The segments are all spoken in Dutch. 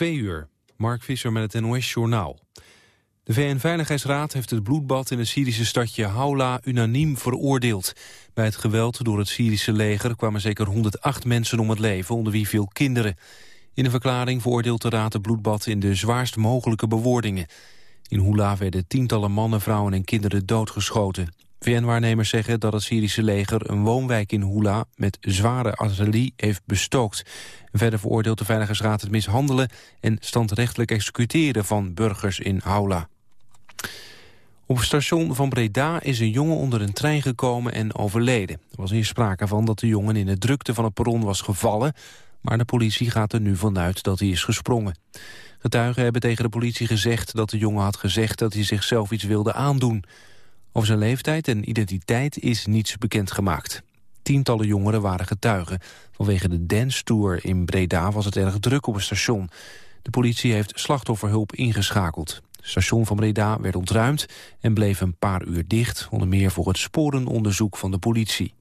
Twee uur. Mark Visser met het NOS-journaal. De VN-veiligheidsraad heeft het bloedbad in het Syrische stadje Haula unaniem veroordeeld. Bij het geweld door het Syrische leger kwamen zeker 108 mensen om het leven, onder wie veel kinderen. In een verklaring veroordeelt de raad het bloedbad in de zwaarst mogelijke bewoordingen. In Hula werden tientallen mannen, vrouwen en kinderen doodgeschoten. VN-waarnemers zeggen dat het Syrische leger een woonwijk in Hula met zware artillerie heeft bestookt. Verder veroordeelt de Veiligheidsraad het mishandelen en standrechtelijk executeren van burgers in Haula. Op het station van Breda is een jongen onder een trein gekomen en overleden. Er was hier sprake van dat de jongen in de drukte van het perron was gevallen... maar de politie gaat er nu vanuit dat hij is gesprongen. Getuigen hebben tegen de politie gezegd dat de jongen had gezegd... dat hij zichzelf iets wilde aandoen. Over zijn leeftijd en identiteit is niets bekendgemaakt. Tientallen jongeren waren getuigen. Vanwege de dance tour in Breda was het erg druk op het station. De politie heeft slachtofferhulp ingeschakeld. Het station van Breda werd ontruimd en bleef een paar uur dicht... onder meer voor het sporenonderzoek van de politie.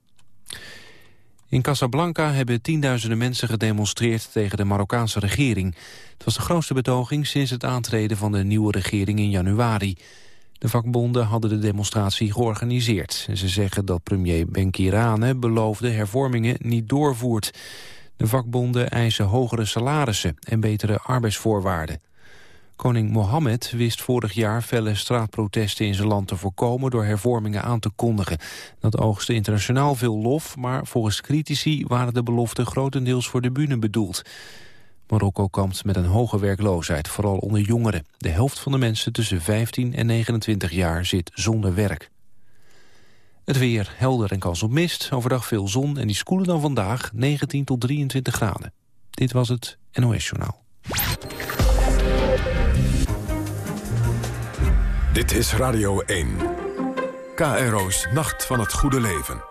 In Casablanca hebben tienduizenden mensen gedemonstreerd tegen de Marokkaanse regering. Het was de grootste betoging sinds het aantreden van de nieuwe regering in januari. De vakbonden hadden de demonstratie georganiseerd. Ze zeggen dat premier Benkirane beloofde hervormingen niet doorvoert. De vakbonden eisen hogere salarissen en betere arbeidsvoorwaarden. Koning Mohammed wist vorig jaar felle straatprotesten in zijn land te voorkomen door hervormingen aan te kondigen. Dat oogste internationaal veel lof, maar volgens critici waren de beloften grotendeels voor de bühne bedoeld. Marokko kampt met een hoge werkloosheid, vooral onder jongeren. De helft van de mensen tussen 15 en 29 jaar zit zonder werk. Het weer helder en kans op mist. Overdag veel zon en die koeler dan vandaag 19 tot 23 graden. Dit was het NOS Journaal. Dit is Radio 1. KRO's Nacht van het Goede Leven.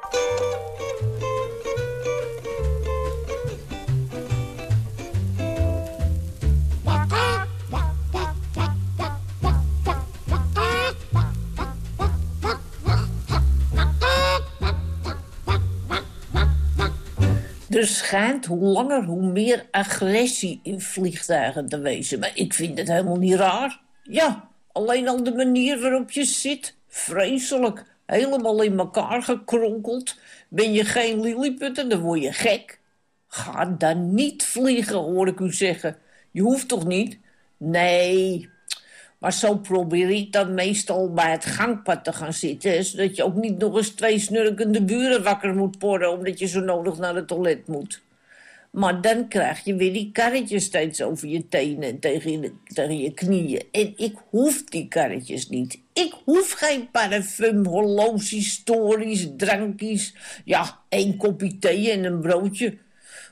Er schijnt hoe langer hoe meer agressie in vliegtuigen te wezen. Maar ik vind het helemaal niet raar. Ja, alleen al de manier waarop je zit. Vreselijk. Helemaal in elkaar gekronkeld. Ben je geen lilliputten, dan word je gek. Ga dan niet vliegen, hoor ik u zeggen. Je hoeft toch niet? Nee, maar zo probeer ik dan meestal bij het gangpad te gaan zitten. Zodat je ook niet nog eens twee snurkende buren wakker moet porren... omdat je zo nodig naar het toilet moet. Maar dan krijg je weer die karretjes steeds over je tenen en tegen je, tegen je knieën. En ik hoef die karretjes niet. Ik hoef geen parfum, horloges, stories, drankjes. Ja, één kopje thee en een broodje.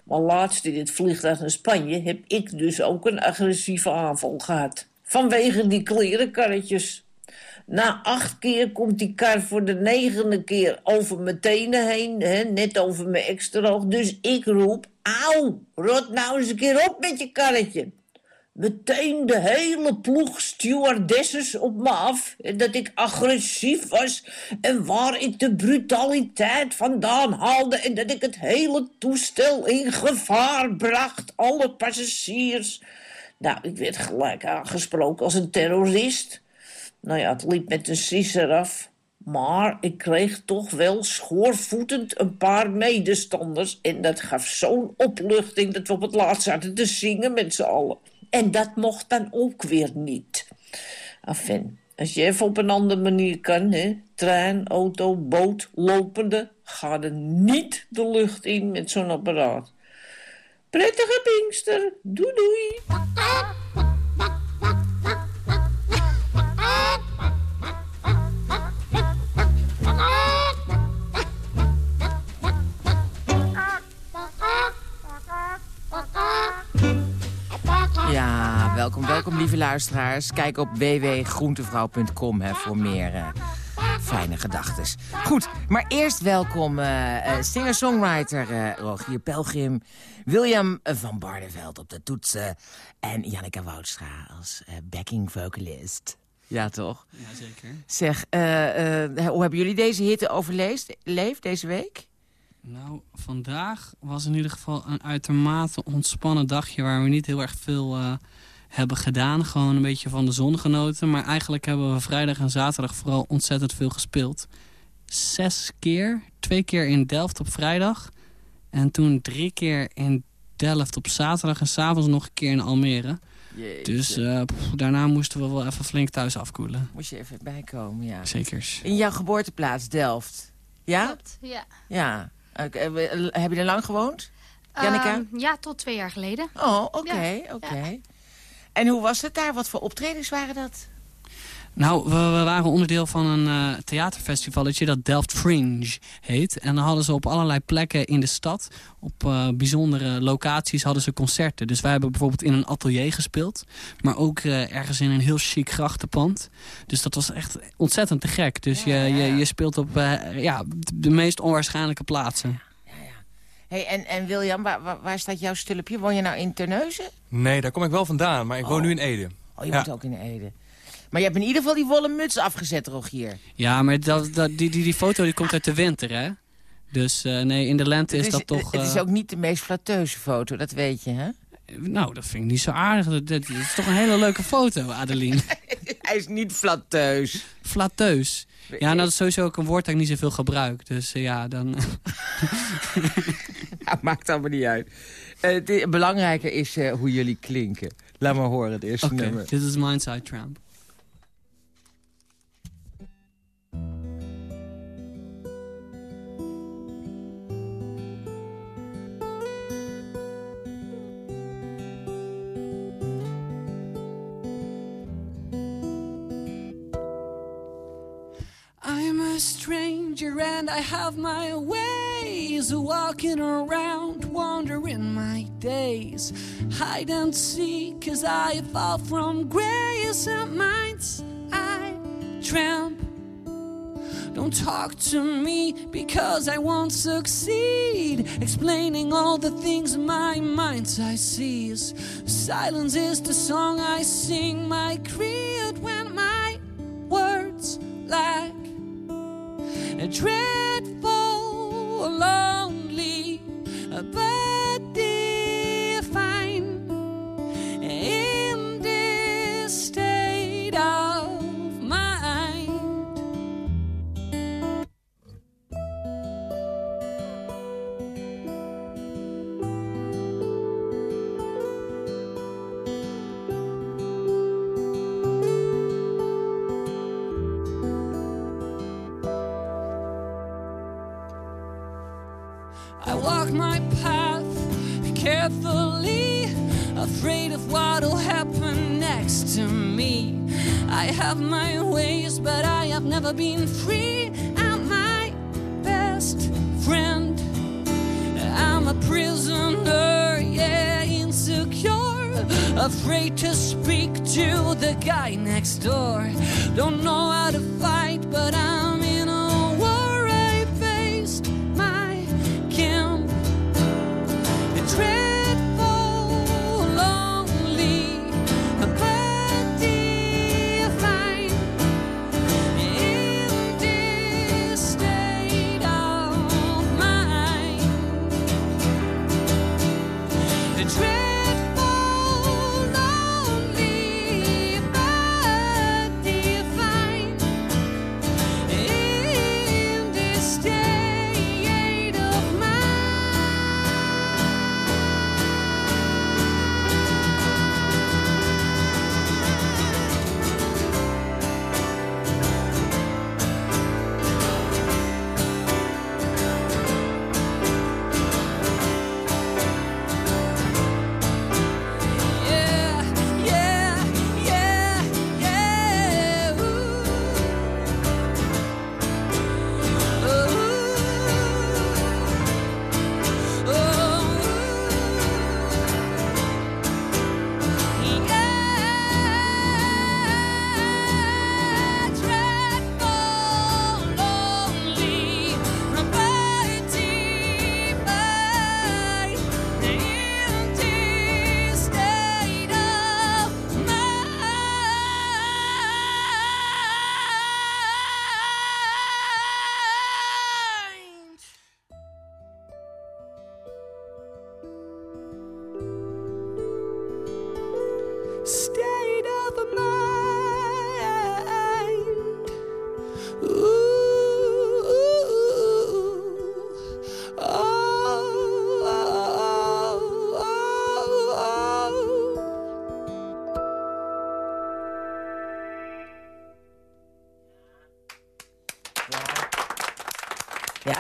Maar laatst in het vliegtuig naar Spanje heb ik dus ook een agressieve aanval gehad. Vanwege die klerenkarretjes. Na acht keer komt die kar voor de negende keer over mijn tenen heen. Hè, net over mijn extra Dus ik roep, auw, rot nou eens een keer op met je karretje. Meteen de hele ploeg stewardesses op me af. Dat ik agressief was. En waar ik de brutaliteit vandaan haalde. En dat ik het hele toestel in gevaar bracht. Alle passagiers. Nou, ik werd gelijk aangesproken als een terrorist. Nou ja, het liep met een sisser af. Maar ik kreeg toch wel schoorvoetend een paar medestanders. En dat gaf zo'n opluchting dat we op het laatst zaten te zingen met z'n allen. En dat mocht dan ook weer niet. Enfin, als je even op een andere manier kan, hè? trein, auto, boot, lopende... ga er niet de lucht in met zo'n apparaat. Prettige Pinkster. Doei doei. Ja, welkom, welkom lieve luisteraars. Kijk op www.groentevrouw.com voor meer... Uh fijne gedachtes. Goed, maar eerst welkom uh, singer-songwriter uh, Rogier Pelgrim... William van Barneveld op de toetsen... en Janneke Woudstra als backing vocalist. Ja, toch? Jazeker. Zeg, hoe hebben jullie deze hitte overleefd leefd deze week? Nou, vandaag was in ieder geval een uitermate ontspannen dagje... waar we niet heel erg veel uh, hebben gedaan. Gewoon een beetje van de zon genoten. Maar eigenlijk hebben we vrijdag en zaterdag vooral ontzettend veel gespeeld. Zes keer. Twee keer in Delft op vrijdag. En toen drie keer in Delft op zaterdag. En s'avonds nog een keer in Almere. Jeetje. Dus uh, pff, daarna moesten we wel even flink thuis afkoelen. Moest je even bijkomen, ja. Zekers. In jouw geboorteplaats, Delft? Ja? Klopt, ja. Ja. Uh, heb je er lang gewoond, Janneke? Uh, ja, tot twee jaar geleden. Oh, oké, okay, oké. Okay. Ja. En hoe was het daar? Wat voor optredens waren dat? Nou, we, we, waren onderdeel van een uh, theaterfestivalletje dat Delft Fringe heet. En dan hadden ze op allerlei plekken in de stad, op uh, bijzondere locaties, hadden ze concerten. Dus wij hebben bijvoorbeeld in een atelier gespeeld. Maar ook uh, ergens in een heel chic grachtenpand. Dus dat was echt ontzettend te gek. Dus ja, je, je, je, speelt op ja, de meest onwaarschijnlijke plaatsen. Hey, en, en William, waar, waar, waar, staat jouw stulpje? Woon je nou in Terneuzen? Nee, daar kom ik wel vandaan, maar ik oh. woon nu in Ede. Oh, je woont ook in Ede. Maar je hebt in ieder geval die wollen muts afgezet, Rogier. Ja, maar dat, dat, die, die, die foto die komt uit de winter, hè? Dus uh, nee, in de lente is, is, dat toch... Het is uh, ook niet de meest flatteuze foto, dat weet je, hè? Nou, dat vind ik niet zo aardig. Dat, dat is toch een hele leuke foto, Adeline. Hij is niet flatteus. Flatteus. Ja, nou, dat is sowieso ook een woord dat ik niet zoveel gebruik. Dus uh, ja, dan... nou, maakt allemaal niet uit. Uh, belangrijker is uh, hoe jullie klinken. Laat maar horen, het eerste okay, nummer. Dit is Mindside Tramp. A stranger and I have my ways walking around, wandering my days. Hide and seek, cause I fall from grace and minds I tramp. Don't talk to me because I won't succeed. Explaining all the things my mind I seize. Silence is the song I sing, my creed when my words lack dreadful, lonely, but never been free. I'm my best friend. I'm a prisoner, yeah, insecure, afraid to speak to the guy next door. Don't know how to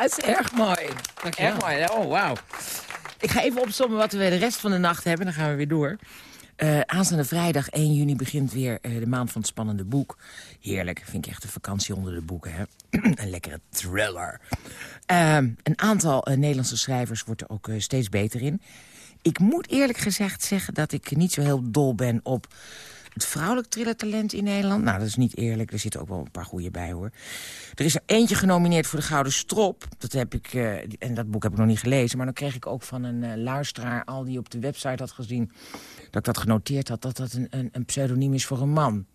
is erg mooi. Erg mooi. Oh, wauw. Ik ga even opzommen wat we de rest van de nacht hebben. Dan gaan we weer door. Uh, aanstaande vrijdag 1 juni begint weer uh, de maand van het spannende boek. Heerlijk, vind ik echt een vakantie onder de boeken. Hè? een lekkere thriller. Uh, een aantal uh, Nederlandse schrijvers wordt er ook steeds beter in. Ik moet eerlijk gezegd zeggen dat ik niet zo heel dol ben op het vrouwelijk trillertalent in Nederland. Nou, dat is niet eerlijk. Er zitten ook wel een paar goede bij, hoor. Er is er eentje genomineerd voor de Gouden Strop. Dat heb ik, uh, en dat boek heb ik nog niet gelezen. Maar dan kreeg ik ook van een uh, luisteraar... al die op de website had gezien dat ik dat genoteerd had... dat dat een, een, een pseudoniem is voor een man.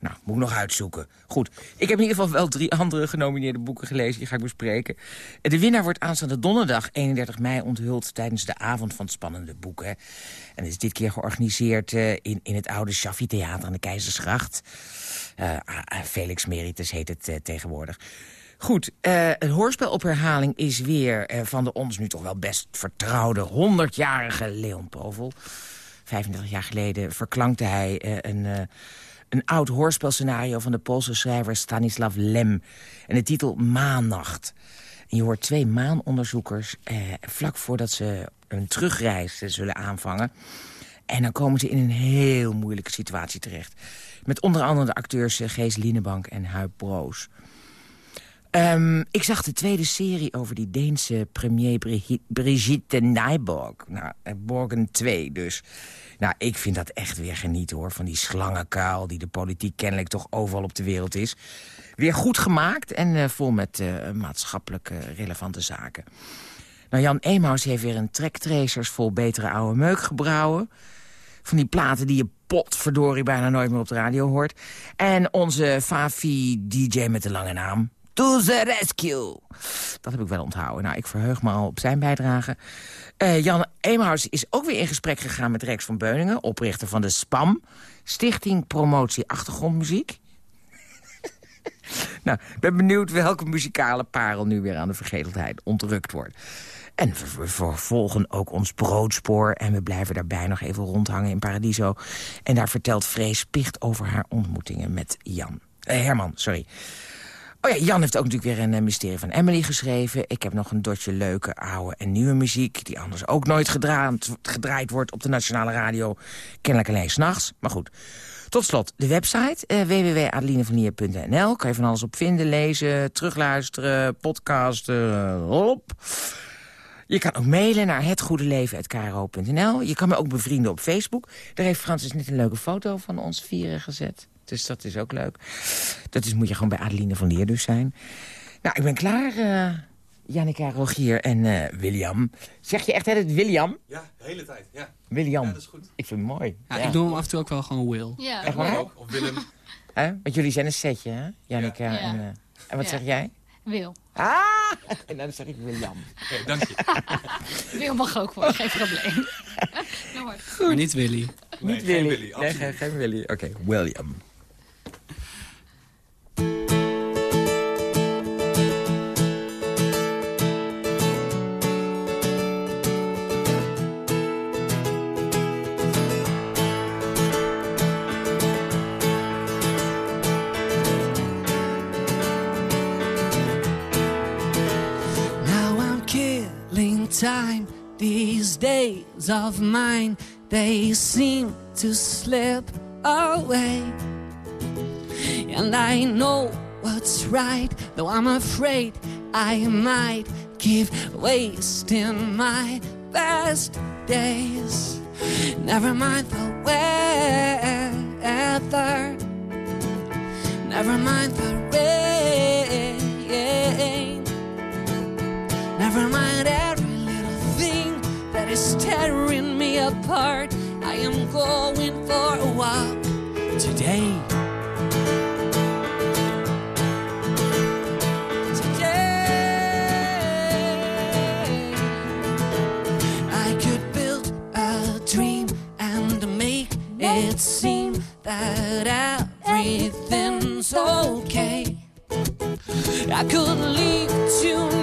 Nou, moet ik nog uitzoeken. Goed, ik heb in ieder geval wel drie andere genomineerde boeken gelezen. Die ga ik bespreken. De winnaar wordt aanstaande donderdag 31 mei onthuld... tijdens de avond van spannende boeken. En is dit keer georganiseerd uh, in, in het oude Shaffi Theater aan de Keizersgracht. Uh, Felix Meritus heet het uh, tegenwoordig. Goed, uh, een hoorspel op herhaling is weer van de ons nu toch wel best vertrouwde 100-jarige Leon Povel. 35 jaar geleden verklankte hij een een oud hoorspelscenario van de Poolse schrijver Stanislav Lem. En de titel Maannacht. Je hoort twee maanonderzoekers eh, vlak voordat ze een terugreis zullen aanvangen. En dan komen ze in een heel moeilijke situatie terecht. Met onder andere de acteurs Gees Lienebank en Huip Broos. Um, ik zag de tweede serie over die Deense premier Brigitte Nyborg. Nou, Borgen 2 dus. Nou, ik vind dat echt weer genieten, hoor. Van die slangenkuil die de politiek kennelijk toch overal op de wereld is. Weer goed gemaakt en uh, vol met uh, maatschappelijk uh, relevante zaken. Nou, Jan Emaus heeft weer een trektracers vol betere oude meuk gebrouwen. Van die platen die je potverdorie bijna nooit meer op de radio hoort. En onze Fafi-dj met de lange naam, To the rescue. Dat heb ik wel onthouden. Nou, ik verheug me al op zijn bijdrage. Uh, Jan Eemhuis is ook weer in gesprek gegaan met Rex van Beuningen... oprichter van de SPAM, Stichting Promotie Achtergrondmuziek. nou, ik ben benieuwd welke muzikale parel nu weer aan de vergetelheid ontrukt wordt. En we vervolgen ook ons broodspoor. En we blijven daarbij nog even rondhangen in Paradiso. En daar vertelt Vrees Picht over haar ontmoetingen met Jan. Eh, Herman, sorry. Oh ja, Jan heeft ook natuurlijk weer een uh, mysterie van Emily geschreven. Ik heb nog een dotje leuke oude en nieuwe muziek... die anders ook nooit gedraaid, wordt op de Nationale Radio. Kennelijk alleen s'nachts, maar goed. Tot slot, de website uh, www.adelinevanier.nl. Kan je van alles op vinden, lezen, terugluisteren, podcasten, op. Je kan ook mailen naar hetgoedeleven.kro.nl. Je kan me ook bevrienden op Facebook. Daar heeft Francis net een leuke foto van ons vieren gezet. Dus dat is ook leuk. Dat is, moet je gewoon bij Adeline van Leer dus zijn. Nou, ik ben klaar, uh, Jannica, Rogier en uh, William. Zeg je echt het William? Ja, de hele tijd, ja. William. Ja, dat is goed. Ik vind het mooi. Ja, Ik doe hem af en toe ook wel gewoon Will. Ja. Echt waar? Ook, of Willem. Hè? Want jullie zijn een setje, hè? Jannica Ja. en... uh, en wat Ja. zeg jij? Wil. Ah! En dan zeg ik William. Oké, dank je. Wil mag ook worden, geen probleem. Nou hoor. Maar niet Willy. Nee, Niet geen Willy. Willy, nee, geen Willy. Oké, William. Of mine, they seem to slip away. And I know what's right, though I'm afraid I might keep wasting my best days. Never mind the weather, never mind the rain. Never mind every little thing is tearing me apart. I am going for a walk today. Today, I could build a dream and make it seem that everything's okay. I could leave tonight,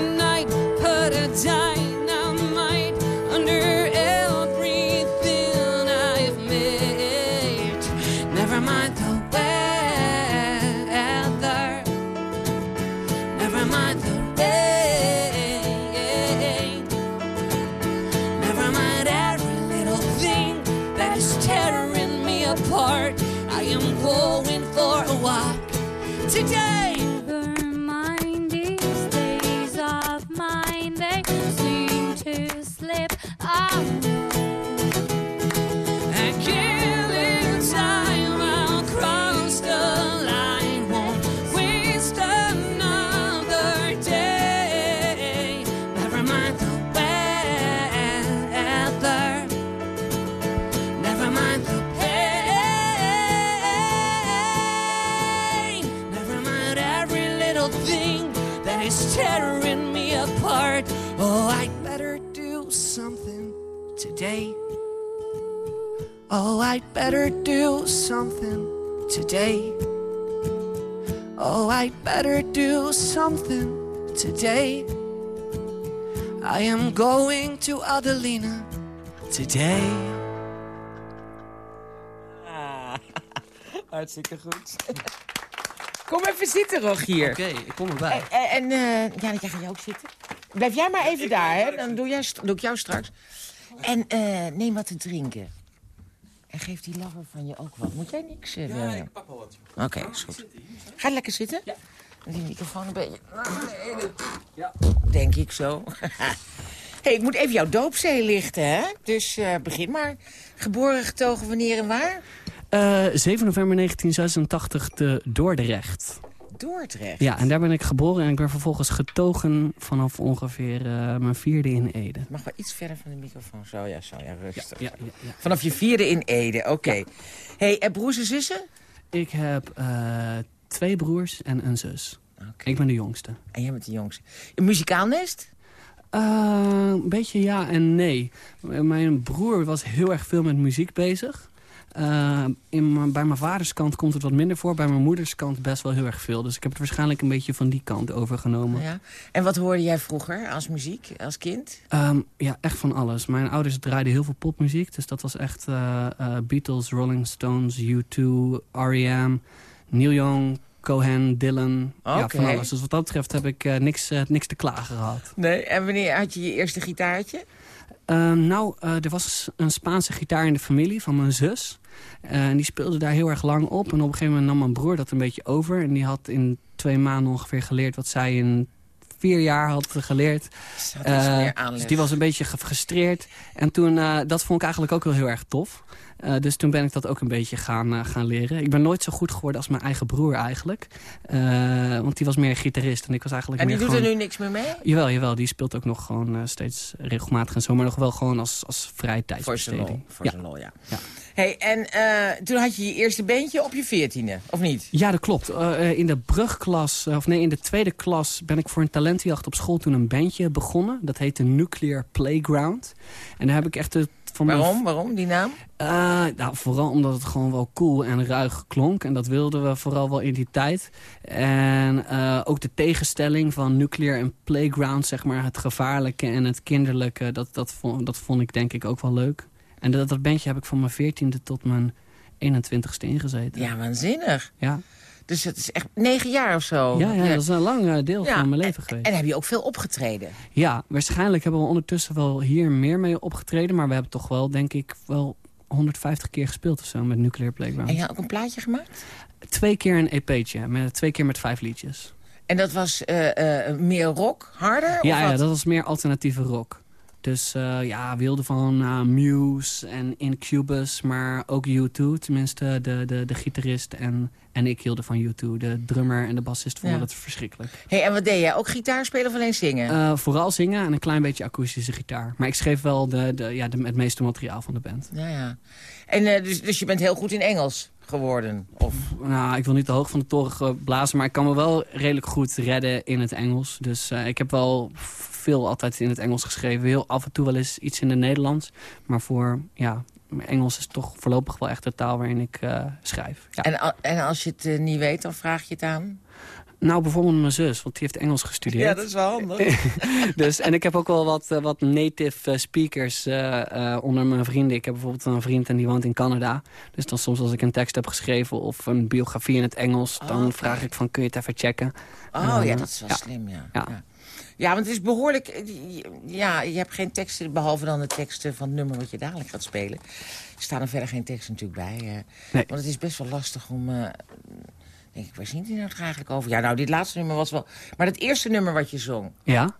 I'd better do something today. Oh, I'd better do something today. I am going to Adelina today. Ah, hartstikke goed. Kom even zitten, Rogier. Oké, ik kom erbij. En, en eh, ja, jij ga je ook zitten. Blijf jij maar even daar, hè? Dan doe, jij, doe ik jou straks. En eh, neem wat te drinken. En geef die lover van je ook wat. Moet jij niks? eh, Ja, willen? ik pak wel wat. Oké, is goed. Ga lekker zitten. Ja. Die microfoon een beetje... Ja. Denk ik zo. hey, ik moet even jouw doopzee lichten, hè? Dus eh, begin maar. Geboren, getogen, wanneer en waar? Eh, 7 november 1986 te Dordrecht. Dordrecht. Ja, en daar ben ik geboren en ik ben vervolgens getogen vanaf ongeveer eh, mijn vierde in Ede. Mag wel iets verder van de microfoon. Zo, ja, zo, ja, rustig. Ja, ja, ja. Vanaf je vierde in Ede, oké. hey, en broers en zussen? Ik heb eh, twee broers en een zus. Oké. Ik ben de jongste. En jij bent de jongste. Een muzikaal nest? Eh, een beetje ja en nee. Mijn broer was heel erg veel met muziek bezig. Eh, in, bij mijn vaders kant komt het wat minder voor. Bij mijn moeders kant best wel heel erg veel. Dus ik heb het waarschijnlijk een beetje van die kant overgenomen. Ja. En wat hoorde jij vroeger als muziek, als kind? Ehm, ja, echt van alles. Mijn ouders draaiden heel veel popmuziek. Dus dat was echt eh, eh, Beatles, Rolling Stones, U2, R.E.M., Neil Young, Cohen, Dylan. Ja, Oké. van alles. Dus wat dat betreft heb ik niks, niks te klagen gehad. Nee. En wanneer had je je eerste gitaartje? Ehm, nou, eh, er was een Spaanse gitaar in de familie van mijn zus. Eh, en die speelde daar heel erg lang op. En op een gegeven moment nam mijn broer dat een beetje over. En die had in twee maanden ongeveer geleerd wat zij in vier jaar had geleerd. Eh, dus die was een beetje gefrustreerd. En toen, dat vond ik eigenlijk ook wel heel erg tof. Eh, dus toen ben ik dat ook een beetje gaan, eh, gaan leren. Ik ben nooit zo goed geworden als mijn eigen broer eigenlijk. Eh, want die was meer gitarist en ik was eigenlijk En die meer doet gewoon... er nu niks meer mee? Jawel, jawel, die speelt ook nog gewoon steeds regelmatig en zo. Maar nog wel gewoon als, als vrije tijdsbesteding. voor zijn lol, ja. Ja. Hey, en toen had je je eerste bandje op je veertiende, of niet? Ja, dat klopt. In de brugklas, of nee, in de tweede klas ben ik voor een talentenjacht op school toen een bandje begonnen. Dat heette Nuclear Playground. En daar heb ik echt het Waarom? Waarom, die naam? Eh, nou, vooral omdat het gewoon wel cool en ruig klonk. En dat wilden we vooral wel in die tijd. En eh, ook de tegenstelling van nuclear en playground, zeg maar. Het gevaarlijke en het kinderlijke. Dat, dat, vond, dat vond ik denk ik ook wel leuk. En dat, dat bandje heb ik van mijn veertiende tot mijn 21ste ingezeten. Ja, waanzinnig. Ja, Dus het is echt negen jaar of zo. ja, ja, dat is een lang eh, deel Ja, van mijn leven geweest. En heb je ook veel opgetreden? Ja, waarschijnlijk hebben we ondertussen wel hier meer mee opgetreden. Maar we hebben toch wel, denk ik, wel 150 keer gespeeld of zo met Nuclear Playground. En je had ook een plaatje gemaakt? Twee keer een EP'tje, met, twee keer met vijf liedjes. En dat was eh, eh, meer rock, harder? Ja, of ja, dat was meer alternatieve rock. Dus eh, ja, we hielden van eh, Muse en Incubus, maar ook U2. Tenminste, de, de, de gitarist en, en ik hielden van U2. De drummer en de bassist vonden Ja. het verschrikkelijk. Hey, en wat deed jij? Ook gitaar spelen of alleen zingen? Eh, vooral zingen en een klein beetje akoestische gitaar. Maar ik schreef wel de, de, ja, de, het meeste materiaal van de band. Ja, ja. En dus, dus je bent heel goed in Engels geworden? Of... Nou, ik wil niet te hoog van de toren blazen, maar ik kan me wel redelijk goed redden in het Engels. Dus ik heb wel veel altijd in het Engels geschreven. Heel af en toe wel eens iets in het Nederlands. Maar voor, ja, Engels is toch voorlopig wel echt de taal waarin ik eh, schrijf. Ja. En, en als je het eh, niet weet, dan vraag je het aan? Nou, bijvoorbeeld mijn zus, want die heeft Engels gestudeerd. is wel handig. dus, en ik heb ook wel wat, eh, wat native speakers eh, eh, onder mijn vrienden. Ik heb bijvoorbeeld een vriend en die woont in Canada. Dus dan soms als ik een tekst heb geschreven of een biografie in het Engels... dan Oh, vraag ik van, kun je het even checken? Oh ja, dat is wel ja. slim, ja. Ja. ja. Ja, want het is behoorlijk... eh, Ja, je hebt geen teksten, behalve dan de teksten van het nummer wat je dadelijk gaat spelen. Er staan er verder geen teksten natuurlijk bij. eh. Nee. Want het is best wel lastig om... eh, denk ik, waar zingt hij nou eigenlijk over? Ja, nou, dit laatste nummer was wel... Maar dat eerste nummer wat je zong... Ja?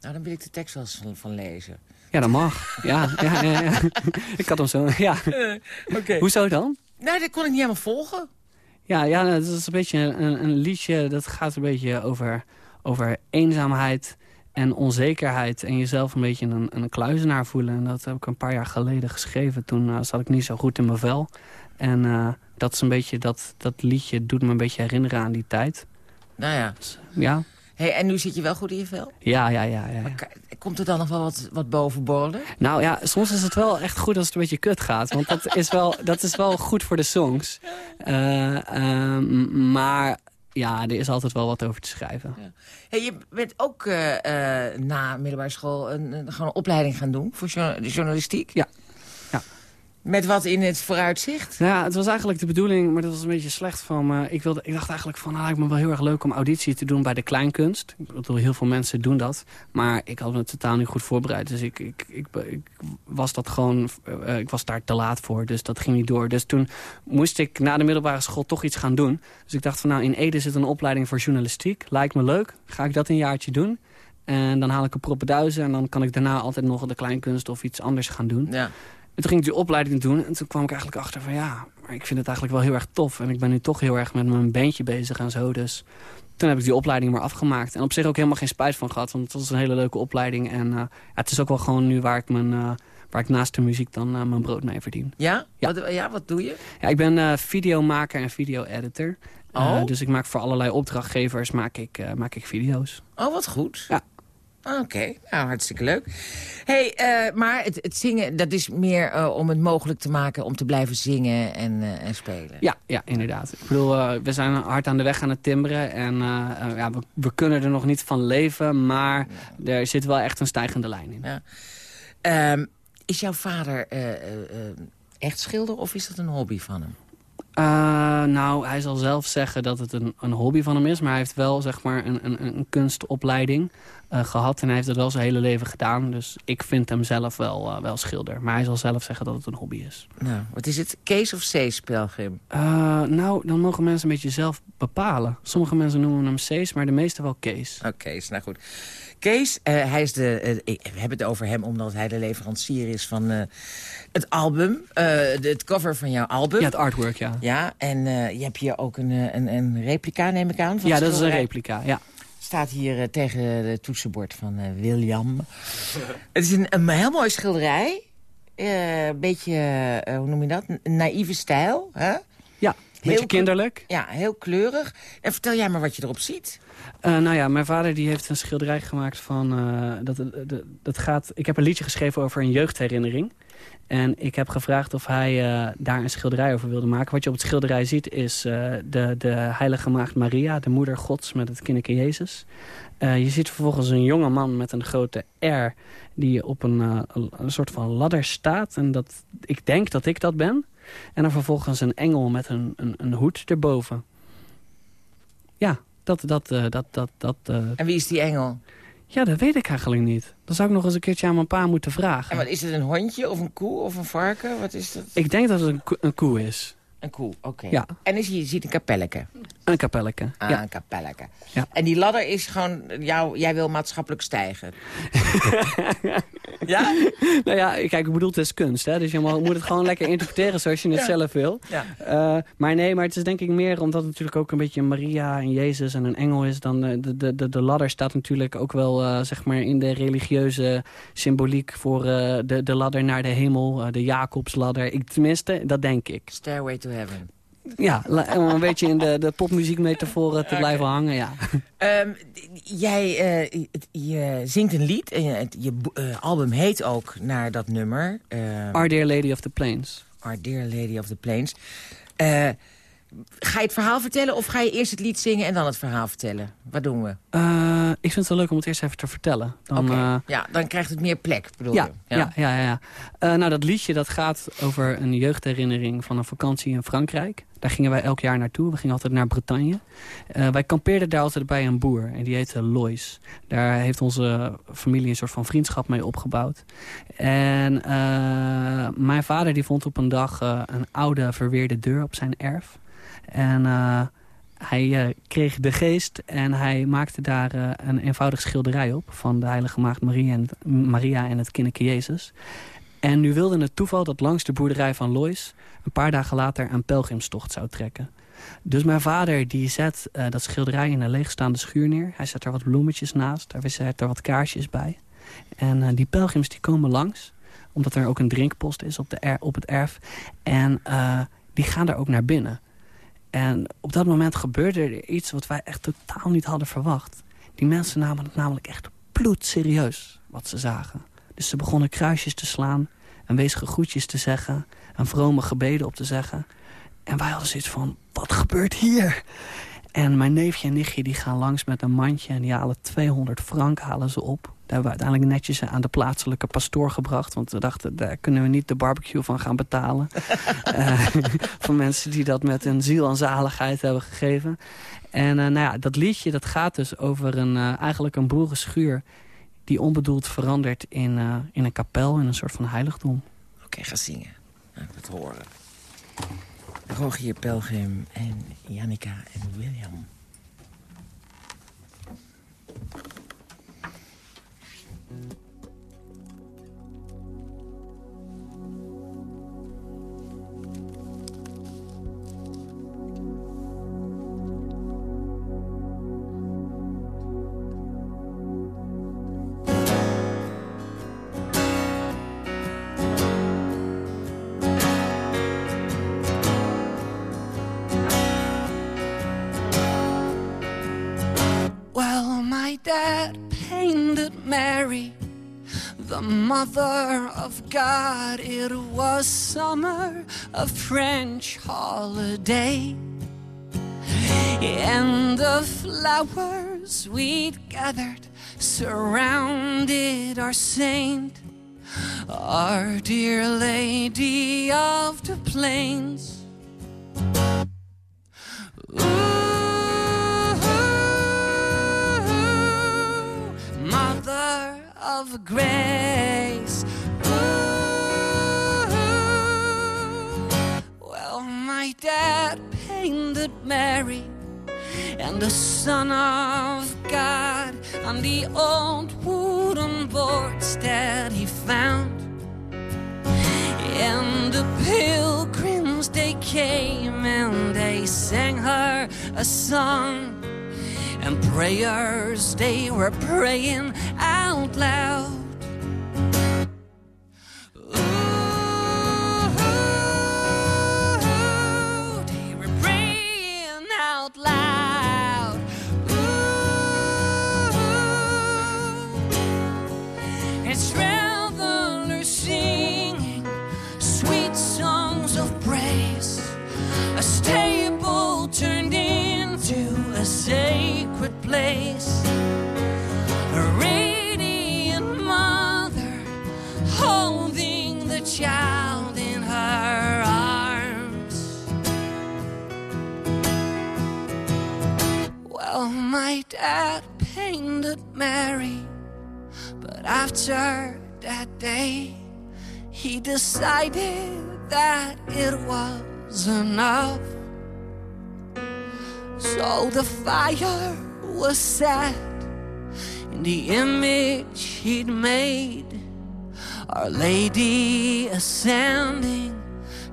Nou, dan wil ik de tekst wel eens van, lezen. Ja, dat mag. Ja, ja, ja, ja. Ik had hem zo... Ja. Oké. Hoezo dan? Nou, dat kon ik niet helemaal volgen. Ja, ja het is een beetje een, een liedje dat gaat een beetje over, over eenzaamheid en onzekerheid. En jezelf een beetje een, een kluizenaar voelen. En dat heb ik een paar jaar geleden geschreven. Toen eh, zat ik niet zo goed in mijn vel. En eh, dat is een beetje, dat, dat liedje doet me een beetje herinneren aan die tijd. Nou ja. Ja, Hey, en nu zit je wel goed in je vel? ja, ja, ja. ja, Komt er dan nog wel wat, wat? Nou ja, soms is het wel echt goed als het een beetje kut gaat. Want dat is wel, dat is wel goed voor de songs. Eh, maar ja, er is altijd wel wat over te schrijven. Hey, je bent ook eh, eh, na middelbare school een, een, gewoon een opleiding gaan doen voor journalistiek? Ja. Ja. Met wat in het vooruitzicht? Nou ja, het was eigenlijk de bedoeling, maar dat was een beetje slecht van me. Ik, wilde, ik dacht eigenlijk van, nou, lijkt me wel heel erg leuk om auditie te doen bij de kleinkunst. Ik bedoel, heel veel mensen doen dat. Maar ik had me totaal niet goed voorbereid. Dus ik, ik, ik, ik was dat gewoon, eh, ik was daar te laat voor. Dus dat ging niet door. Dus toen moest ik na de middelbare school toch iets gaan doen. Dus ik dacht van, nou, in Ede zit een opleiding voor journalistiek. Lijkt me leuk. Ga ik dat een jaartje doen? En dan haal ik een proppenduizen en dan kan ik daarna altijd nog de kleinkunst of iets anders gaan doen. Ja. En toen ging ik die opleiding doen en toen kwam ik eigenlijk achter van ja, maar ik vind het eigenlijk wel heel erg tof. En ik ben nu toch heel erg met mijn bandje bezig en zo. Dus toen heb ik die opleiding maar afgemaakt. En op zich ook helemaal geen spijt van gehad, want het was een hele leuke opleiding. En eh, ja, het is ook wel gewoon nu waar ik, mijn, eh, waar ik naast de muziek dan eh, mijn brood mee verdien. Ja? Ja. Wat, ja, wat doe je? Ja, ik ben videomaker en video-editor. Oh. dus ik maak voor allerlei opdrachtgevers maak ik, maak ik video's. Oh, wat goed. Ja. Oké, nou hartstikke leuk. hey, eh, maar het, het zingen, dat is meer eh, om het mogelijk te maken om te blijven zingen en, eh, en spelen. Ja, ja, inderdaad. Ik bedoel, we zijn hard aan de weg aan het timmeren. En ja, we, we kunnen er nog niet van leven, maar er zit wel echt een stijgende lijn in. Ja. Ehm, is jouw vader echt schilder of is dat een hobby van hem? Eh, nou, hij zal zelf zeggen dat het een, een hobby van hem is. Maar hij heeft wel zeg maar, een, een, een kunstopleiding eh, gehad. En hij heeft het wel zijn hele leven gedaan. Dus ik vind hem zelf wel, eh, wel schilder. Maar hij zal zelf zeggen dat het een hobby is. Nou, wat is het? Kees of Cees Pelgrim? Nou, dan mogen mensen een beetje zelf bepalen. Sommige mensen noemen hem Cees, maar de meeste wel Kees. Oh, Kees, nou goed. Kees, eh, hij is de, eh, we hebben het over hem omdat hij de leverancier is van eh, het album. de, het cover van jouw album. Ja, het artwork, ja. Ja, en je hebt hier ook een, een, een replica, neem ik aan. Van Ja, dat is een replica, ja. Staat hier tegen het toetsenbord van William. het is een, een heel mooi schilderij. Een beetje, hoe noem je dat? Een naïeve stijl. Hè? Ja, beetje Heel kinderlijk. Ja, heel kleurig. En vertel jij maar wat je erop ziet. Eh, nou ja, mijn vader die heeft een schilderij gemaakt van... eh, dat, dat, gaat, ik heb een liedje geschreven over een jeugdherinnering. En ik heb gevraagd of hij eh, daar een schilderij over wilde maken. Wat je op het schilderij ziet is de, de heilige maagd Maria, de moeder gods met het kinderke Jezus. Je ziet vervolgens een jonge man met een grote R die op een, een- een soort van ladder staat. En dat, ik denk dat ik dat ben. En dan vervolgens een engel met een, een, een hoed erboven. Ja, dat... dat, eh, dat, dat, dat eh, En wie is die engel? ja, dat weet ik eigenlijk niet. Dan zou ik nog eens een keertje aan mijn pa moeten vragen. En wat, is het een hondje of een koe of een varken? Wat is dat? Ik denk dat het een, ko- een koe is. Een koe, oké. Ja. En je ziet een kapelleke. Een kapelleke. Ah, Ja. een kapelleke. Ja. En die ladder is gewoon, jou, jij wil maatschappelijk stijgen. ja? Nou ja, kijk, ik bedoel, het is kunst. Hè? Dus je mag- moet het gewoon lekker interpreteren zoals je het Ja. zelf wil. Ja. Eh, maar nee, maar het is denk ik meer omdat het natuurlijk ook een beetje Maria en Jezus en een engel is. Dan eh, de, de, de, de ladder staat natuurlijk ook wel eh, zeg maar in de religieuze symboliek voor de, de ladder naar de hemel. de Jacobsladder. Ik, tenminste, dat denk ik. Stairway to Heaven. Ja, om een beetje in de, de popmuziekmetaforen te blijven hangen, ja. Ehm, jij eh, je zingt een lied en je, eh, album heet ook naar dat nummer. eh, Our Dear Lady of the Plains. Our Dear Lady of the Plains. Eh, Ga je het verhaal vertellen of ga je eerst het lied zingen en dan het verhaal vertellen? Wat doen we? Uh, ik vind het wel leuk om het eerst even te vertellen. Dan, okay. uh, ja, dan krijgt het meer plek, bedoel ja, je? Ja, ja, ja. ja. Uh, nou, dat liedje dat gaat over een jeugdherinnering van een vakantie in Frankrijk. Daar gingen wij elk jaar naartoe. We gingen altijd naar Bretagne. Wij kampeerden daar altijd bij een boer. En die heette Lois. Daar heeft onze familie een soort van vriendschap mee opgebouwd. En mijn vader die vond op een dag een oude verweerde deur op zijn erf. En hij kreeg de geest en hij maakte daar een eenvoudig schilderij op... van de heilige maagd Maria en, Maria en het kinderke Jezus. En nu wilde het toeval dat langs de boerderij van Lois... een paar dagen later een pelgrimstocht zou trekken. Dus mijn vader die zet dat schilderij in een leegstaande schuur neer. Hij zet er wat bloemetjes naast, hij zet er wat kaarsjes bij. En die pelgrims die komen langs, omdat er ook een drinkpost is op, de op het erf. En die gaan daar ook naar binnen. En op dat moment gebeurde er iets wat wij echt totaal niet hadden verwacht. Die mensen namen het namelijk echt bloedserieus wat ze zagen. Dus ze begonnen kruisjes te slaan en weesige groetjes te zeggen... en vrome gebeden op te zeggen. En wij hadden zoiets van, wat gebeurt hier? En mijn neefje en nichtje die gaan langs met een mandje... en die halen 200 frank halen ze op. Daar hebben we uiteindelijk netjes aan de plaatselijke pastoor gebracht. Want we dachten, daar kunnen we niet de barbecue van gaan betalen. uh, van mensen die dat met een ziel en zaligheid hebben gegeven. En uh, nou ja, dat liedje dat gaat dus over een, uh, eigenlijk een boerenschuur die onbedoeld verandert in, in een kapel, in een soort van heiligdom. Oké, okay, ga zingen. Laat ik het horen. Rogier Pelgrim en Jannica en William. Dad painted Mary, the mother of God. It was summer, a French holiday. And the flowers we'd gathered surrounded our saint, our dear Lady of the Plains. Ooh. Of grace. Ooh, well, my dad painted Mary and the Son of God on the old wooden boards that he found. And the pilgrims, they came and they sang her a song and prayers they were praying out loud. Place. A radiant mother holding the child in her arms. Well, my dad painted Mary, but after that day, he decided that it was enough. So the fire was set in the image he'd made. Our Lady ascending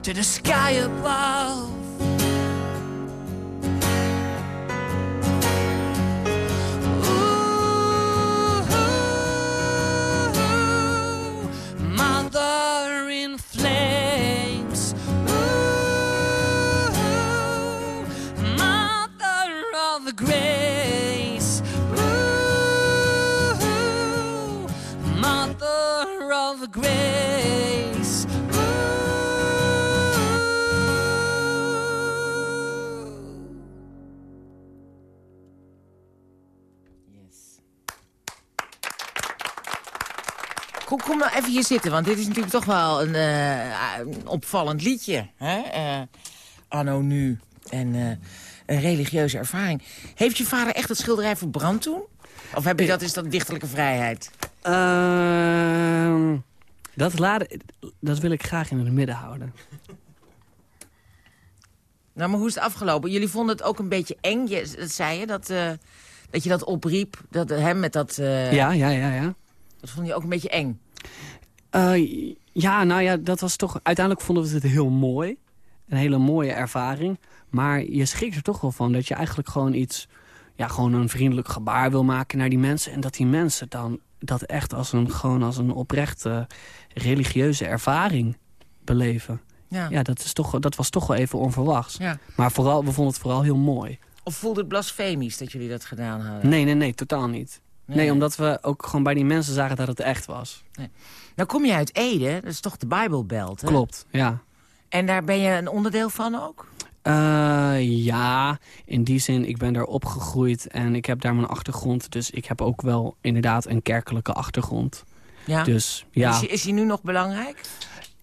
to the sky above. grace. Yes. Kom, kom nou even hier zitten, want dit is natuurlijk toch wel een, eh, opvallend liedje. Hè? Eh, anno nu. En eh, een religieuze ervaring. Heeft je vader echt het schilderij verbrand toen? Of heb je dat, is dat dichterlijke vrijheid? Ehm, dat, laat, dat wil ik graag in het midden houden. Nou, maar hoe is het afgelopen? Jullie vonden het ook een beetje eng, je, dat zei je, dat, eh, dat je dat opriep. Dat, hem met dat, eh, Ja, ja, ja, ja. dat vond je ook een beetje eng. Eh, ja, nou ja, dat was toch... Uiteindelijk vonden we het heel mooi. Een hele mooie ervaring. Maar je schrikt er toch wel van dat je eigenlijk gewoon iets... Ja, gewoon een vriendelijk gebaar wil maken naar die mensen. En dat die mensen dan dat echt als een, gewoon als een oprechte religieuze ervaring beleven. Ja. Ja, dat, is toch, dat was toch wel even onverwachts. Ja. Maar vooral, we vonden het vooral heel mooi. Of voelde het blasfemisch dat jullie dat gedaan hadden? Nee, nee, nee, totaal niet. Nee. Nee, omdat we ook gewoon bij die mensen zagen dat het echt was. Nou kom je uit Ede, dat is toch de Bijbelbelt, hè? Klopt, ja. En daar ben je een onderdeel van ook? Eh, ja, in die zin, ik ben daar opgegroeid en ik heb daar mijn achtergrond. Dus ik heb ook wel inderdaad een kerkelijke achtergrond. Ja. Dus ja, Is, die- is die nu nog belangrijk?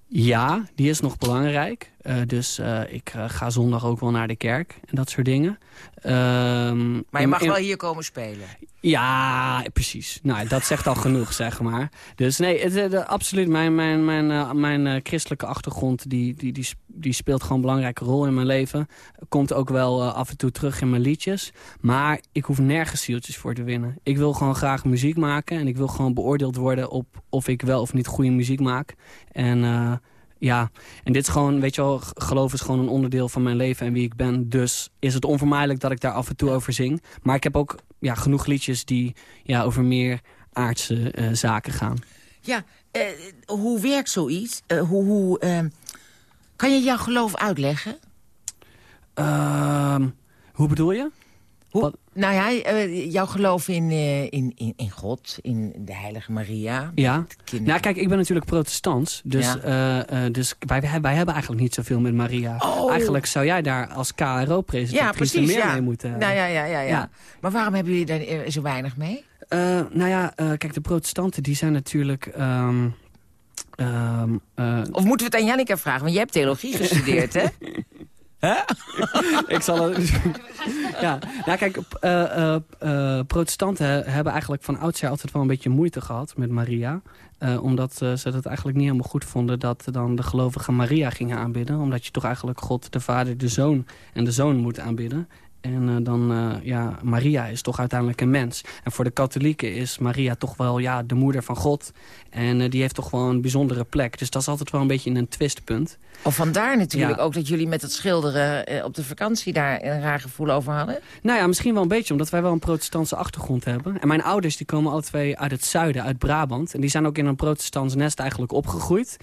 ja die is nog belangrijk. Eh, dus eh, ik eh, ga zondag ook wel naar de kerk en dat soort dingen. Ehm, Maar je mag wel hier komen spelen. Ja, precies. Nou, dat zegt al genoeg, zeg maar. Dus nee, het, absoluut. Mijn, mijn, mijn, mijn christelijke achtergrond die, die, die, die speelt gewoon een belangrijke rol in mijn leven. Komt ook wel af en toe terug in mijn liedjes. Maar ik hoef nergens zieltjes voor te winnen. Ik wil gewoon graag muziek maken. En ik wil gewoon beoordeeld worden op of ik wel of niet goede muziek maak. En... ja, en dit is gewoon, weet je wel, geloof is gewoon een onderdeel van mijn leven en wie ik ben. Dus is het onvermijdelijk dat ik daar af en toe over zing. Maar ik heb ook ja, genoeg liedjes die ja, over meer aardse eh, zaken gaan. Ja, eh, hoe werkt zoiets? Eh, hoe, hoe, eh, kan je jouw geloof uitleggen? Ehm, hoe bedoel je? Hoe, nou ja, eh, jouw geloof in, eh, in, in, in God, in de heilige Maria. Ja, nou kijk, ik ben natuurlijk protestants. Dus, Ja. eh, dus wij, wij, hebben eigenlijk niet zoveel met Maria. Oh. Eigenlijk zou jij daar als ja, KRO-presentatrice precies. meer ja. mee moeten hebben. Nou, ja, ja, ja, ja. Ja. Maar waarom hebben jullie daar zo weinig mee? Nou ja, kijk, de protestanten die zijn natuurlijk... ehm, ehm, eh, Of moeten we het aan Jannica vragen? Want jij hebt theologie gestudeerd, hè? ik zal het... ja, nou kijk, eh, eh, eh, protestanten he- hebben eigenlijk van oudsher altijd wel een beetje moeite gehad met Maria. Omdat ze het eigenlijk niet helemaal goed vonden dat dan de gelovigen Maria gingen aanbidden. Omdat je toch eigenlijk God, de Vader, de Zoon en de Zoon moet aanbidden. En eh, dan, eh, ja, Maria is toch uiteindelijk een mens. En voor de katholieken is Maria toch wel ja, de moeder van God. En eh, die heeft toch wel een bijzondere plek. Dus dat is altijd wel een beetje een twistpunt. Of vandaar natuurlijk Ja. ook dat jullie met het schilderen op de vakantie daar een raar gevoel over hadden. Nou ja, misschien wel een beetje, omdat wij wel een protestantse achtergrond hebben. En mijn ouders die komen alle twee uit het zuiden, uit Brabant. En die zijn ook in een protestants nest eigenlijk opgegroeid.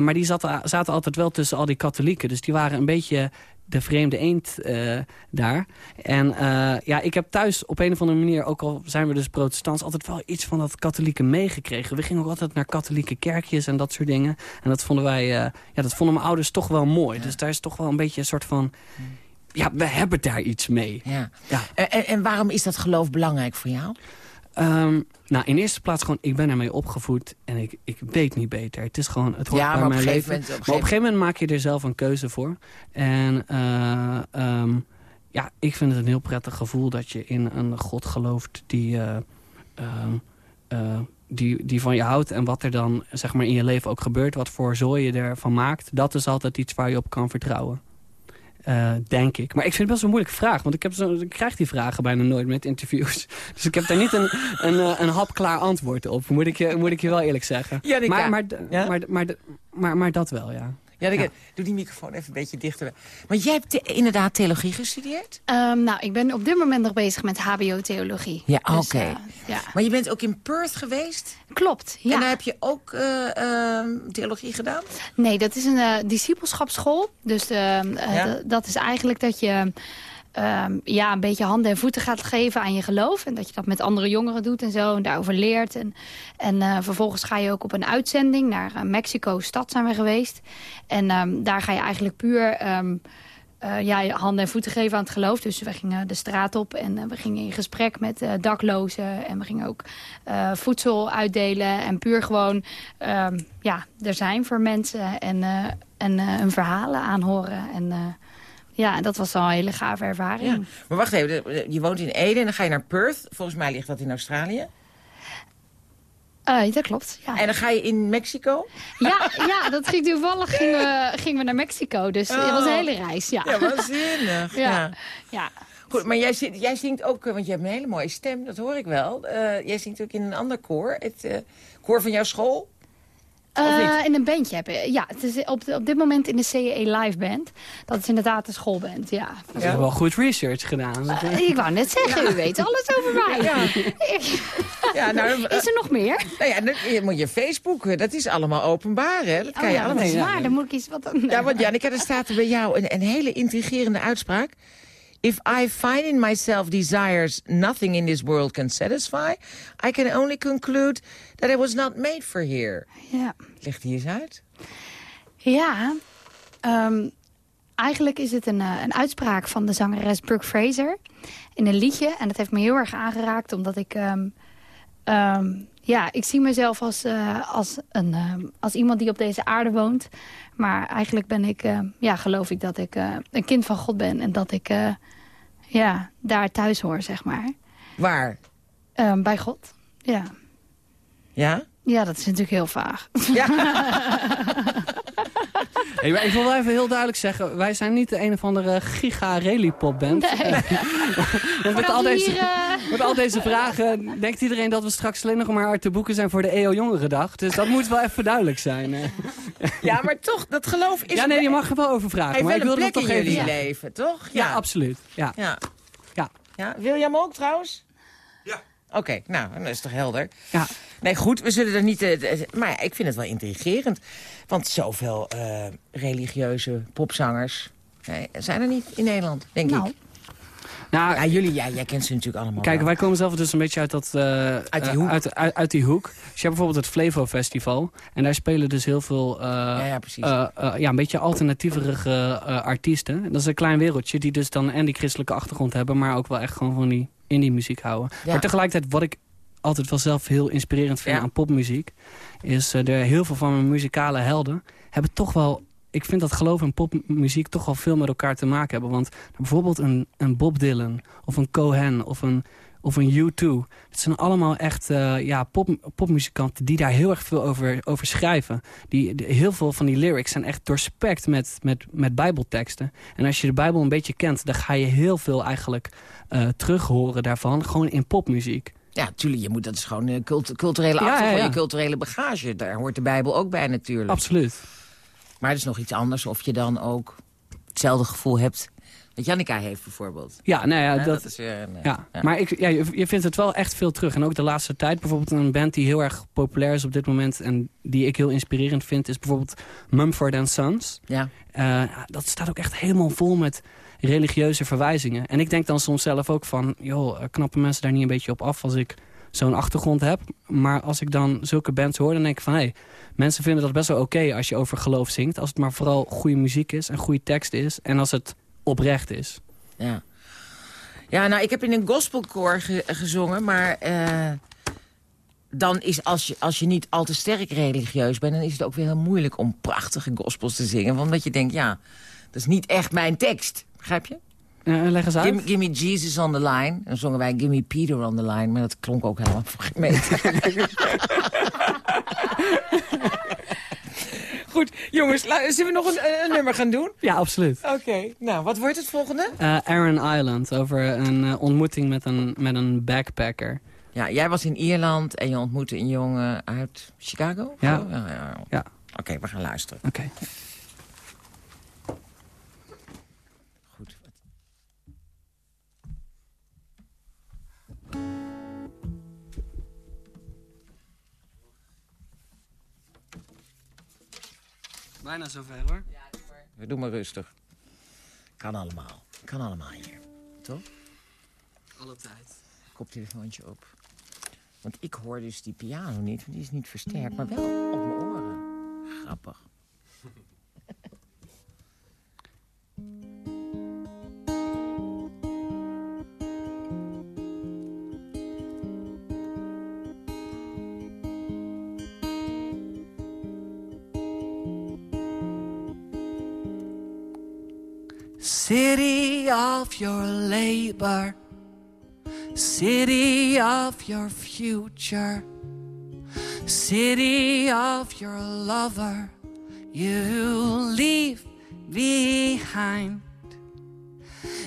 Maar die zaten, zaten altijd wel tussen al die katholieken. Dus die waren een beetje de vreemde eend eh, daar. En eh, ja, ik heb thuis op een of andere manier, ook al zijn we dus protestants... altijd wel iets van dat katholieke meegekregen. We gingen ook altijd naar katholieke kerkjes en dat soort dingen. En dat vonden wij, eh, ja, dat vonden mijn ouders toch wel mooi. Dus daar is toch wel een beetje een soort van... Ja, we hebben daar iets mee. Ja. Ja. En, en, en waarom is dat geloof belangrijk voor jou? Ehm, nou, in eerste plaats gewoon, ik ben ermee opgevoed en ik, ik weet niet beter. Het is gewoon, het hoort Ja, bij mijn leven. moment- op een maar op een gegeven moment maak je er zelf een keuze voor. En eh, ehm, ja, ik vind het een heel prettig gevoel dat je in een God gelooft die, eh, ehm, eh, die, die van je houdt. En wat er dan zeg maar, in je leven ook gebeurt, wat voor zooi je ervan maakt. Dat is altijd iets waar je op kan vertrouwen. Eh, denk ik. Maar ik vind het best een moeilijke vraag. Want ik, heb zo, ik krijg die vragen bijna nooit met interviews. Dus ik heb daar niet een, een, eh, een hapklaar antwoord op. Moet ik je, moet ik je wel eerlijk zeggen. Jannica. Maar, maar, Ja? maar, maar, maar, maar dat wel, ja. Ja, ik- Ja. Doe die microfoon even een beetje dichter. Want jij hebt te- inderdaad theologie gestudeerd? Ehm, nou, ik ben op dit moment nog bezig met hbo-theologie. Ja, Dus, oké. eh, ja. Maar je bent ook in Perth geweest? Klopt, ja. En daar heb je ook eh, ehm, theologie gedaan? Nee, dat is een eh discipelschapsschool. Dus eh, eh, Ja? d- dat is eigenlijk dat je ehm, ja, een beetje handen en voeten gaat geven aan je geloof. En dat je dat met andere jongeren doet en zo. En daarover leert. En, en eh, vervolgens ga je ook op een uitzending. Naar eh, Mexico stad zijn we geweest. En ehm, daar ga je eigenlijk puur... eh, ja, handen en voeten geven aan het geloof. Dus we gingen de straat op en we gingen in gesprek met daklozen. En we gingen ook voedsel uitdelen. En puur gewoon ja, er zijn voor mensen. En, en hun verhalen aanhoren. En ja, dat was al een hele gave ervaring. Ja. Maar wacht even, je woont in Ede en dan ga je naar Perth. Volgens mij ligt dat in Australië. Eh, dat klopt, ja. En dan ga je in Mexico. Ja, ja, dat ging toevallig gingen we, gingen we naar Mexico. Dus het was een Oh. hele reis, ja. Ja, waanzinnig. ja. Ja. ja. Goed, maar jij, zingt- jij zingt ook, eh, want je hebt een hele mooie stem, dat hoor ik wel. Eh, jij zingt ook in een ander koor, het koor van jouw school. Eh, in een bandje hebben. Ja, het is op, op dit moment in de CE Live Band. Dat is inderdaad de schoolband, ja. Dat is wel goed research gedaan. Dat, eh, Eh, Ik wou net zeggen, u weet alles over mij. Ja. Ja, nou, Is er nog meer? nou ja, dan- je moet je Facebook, dat is allemaal openbaar, hè? Dat kan oh, je ja, allemaal dat is waar, dan moet ik iets wat... Ja, want Janneke, er staat er bij jou een, een hele intrigerende uitspraak. If I find in myself desires nothing in this world can satisfy, I can only conclude that I was not made for here. Ja, Leg die eens uit. ja ehm, eigenlijk is het een, eh, een uitspraak van de zangeres Brooke Fraser in een liedje. En dat heeft me heel erg aangeraakt, omdat ik... ehm, ehm, ja, ik zie mezelf als, eh, als, een, ehm, als iemand die op deze aarde woont. Maar eigenlijk ben ik, ehm, ja, geloof ik dat ik eh, een kind van God ben. En dat ik eh, ja, daar thuis hoor, zeg maar. Waar? Ehm, bij God, ja. Ja? Ja, dat is natuurlijk heel vaag. Hey, maar ik wil wel even heel duidelijk zeggen, wij zijn niet de een of andere giga-rally-popband. Nee. Want met al, we deze, eh, met al deze vragen denkt iedereen dat we straks alleen nog maar hard te boeken zijn voor de EO Jongerendag. Dus dat moet wel even duidelijk zijn. eh. Ja, maar toch, dat geloof is... Ja, nee, je mag er wel over vragen. Hij maar ik wilde plek het in toch even leven, toch? Ja, absoluut. Ja. Ja. Ja. ja. Wil jij hem ook trouwens? Ja. Oké, nou, dat is toch helder. Ja. Nee, goed, we zullen er niet... eh, maar ja, ik vind het wel intrigerend. Want zoveel eh, religieuze popzangers nee, zijn er niet in Nederland, denk Nou. ik. Nou, Ja, jullie, ja, jij kent ze natuurlijk allemaal Kijk, wel. wij komen zelf dus een beetje uit, dat, eh, Uit die eh, hoek. Uit, uit, uit die hoek. Dus je hebt bijvoorbeeld het Flevo Festival. En daar spelen dus heel veel... eh, Ja, ja, precies. ja, een beetje alternatieverige eh, artiesten. Dat is een klein wereldje die dus dan en die christelijke achtergrond hebben... maar ook wel echt gewoon van die indie muziek houden. Ja. Maar tegelijkertijd, wat ik altijd wel zelf heel inspirerend vind Ja. aan popmuziek... is uh, er heel veel van mijn muzikale helden hebben toch wel... Ik vind dat geloof en popmuziek toch wel veel met elkaar te maken hebben. Want bijvoorbeeld een, een Bob Dylan of een Cohen of een, of een U2... Het zijn allemaal echt uh, ja, pop, popmuzikanten die daar heel erg veel over, over schrijven. Die, die, heel veel van die lyrics zijn echt doorspekt met, met, met bijbelteksten. En als je de bijbel een beetje kent, dan ga je heel veel eigenlijk uh, terug horen daarvan. Gewoon in popmuziek. Ja, natuurlijk. Je moet, dat is gewoon uh, cult culturele achtergrond, ja, ja, ja. je culturele bagage. Daar hoort de Bijbel ook bij natuurlijk. Absoluut. Maar het is nog iets anders of je dan ook hetzelfde gevoel hebt wat Jannica heeft bijvoorbeeld. Ja, nou ja, ja dat, dat is weer een, ja. ja. Maar ik, ja, je, je vindt het wel echt veel terug. En ook de laatste tijd, bijvoorbeeld een band die heel erg populair is op dit moment... en die ik heel inspirerend vind, is bijvoorbeeld Mumford Sons. Ja. Uh, dat staat ook echt helemaal vol met religieuze verwijzingen. En ik denk dan soms zelf ook van... joh, knappen mensen daar niet een beetje op af als ik zo'n achtergrond heb. Maar als ik dan zulke bands hoor, dan denk ik van... hé, hey, mensen vinden dat best wel oké als je over geloof zingt. Als het maar vooral goede muziek is en goede tekst is. En als het oprecht is. Ja, ja nou, ik heb in een gospelkoor ge gezongen, maar... Uh, dan is als je, als je niet al te sterk religieus bent... dan is het ook weer heel moeilijk om prachtige gospels te zingen. Omdat je denkt, ja, dat is niet echt mijn tekst. Begrijp je? Uh, leg eens uit. Give, give, me Jesus on the line. En dan zongen wij Give me Peter on the line. Maar dat klonk ook helemaal voor gemeten. Goed, jongens, zullen we nog een, een, nummer gaan doen? Ja, absoluut. Oké, okay. nou, wat wordt het volgende? Uh, Aaron Island, over een uh, ontmoeting met een, met een backpacker. Ja, jij was in Ierland en je ontmoette een jongen uit Chicago? Ja. Oh, ja, ja. ja. Oké, okay, we gaan luisteren. Oké. Okay. Bijna zover hoor. Ja, doe maar. We doen maar rustig. Kan allemaal. Kan allemaal hier. Toch? Alle tijd. Koptelefoontje op. Want ik hoor dus die piano niet, want die is niet versterkt, maar wel op mijn oren. Grappig. City of your labor, city of your future, city of your lover you leave behind,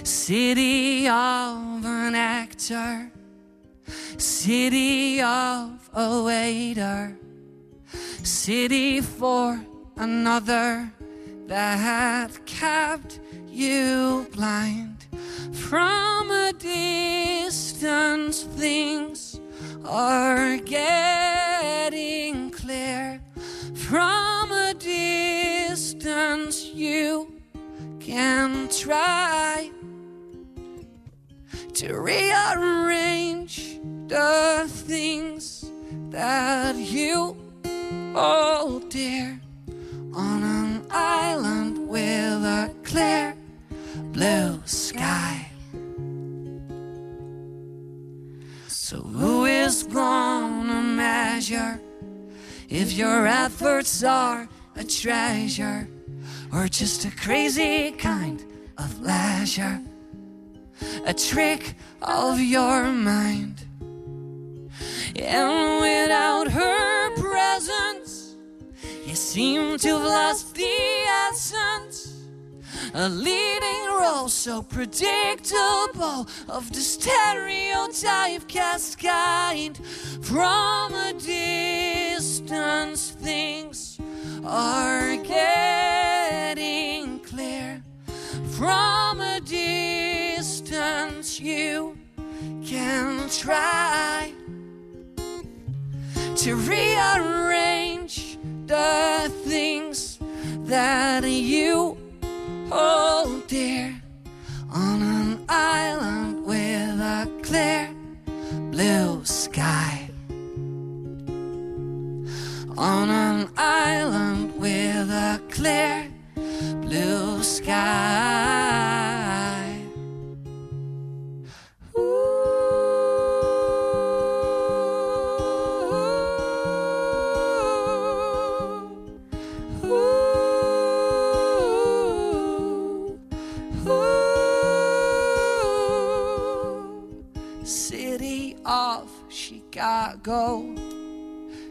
city of an actor, city of a waiter, city for another that kept you blind from a distance things are getting clear. From a distance you can try to rearrange the things that you hold dear on an island with a clear blue sky. So, who is gonna measure if your efforts are a treasure or just a crazy kind of leisure? A trick of your mind. And without her presence, you seem to have lost the essence. A leading role so predictable of the stereotype cast kind. From a distance, things are getting clear. From a distance, you can try to rearrange the things that you hold dear on an island with a clear blue sky. On an island with a clear blue sky. Chicago,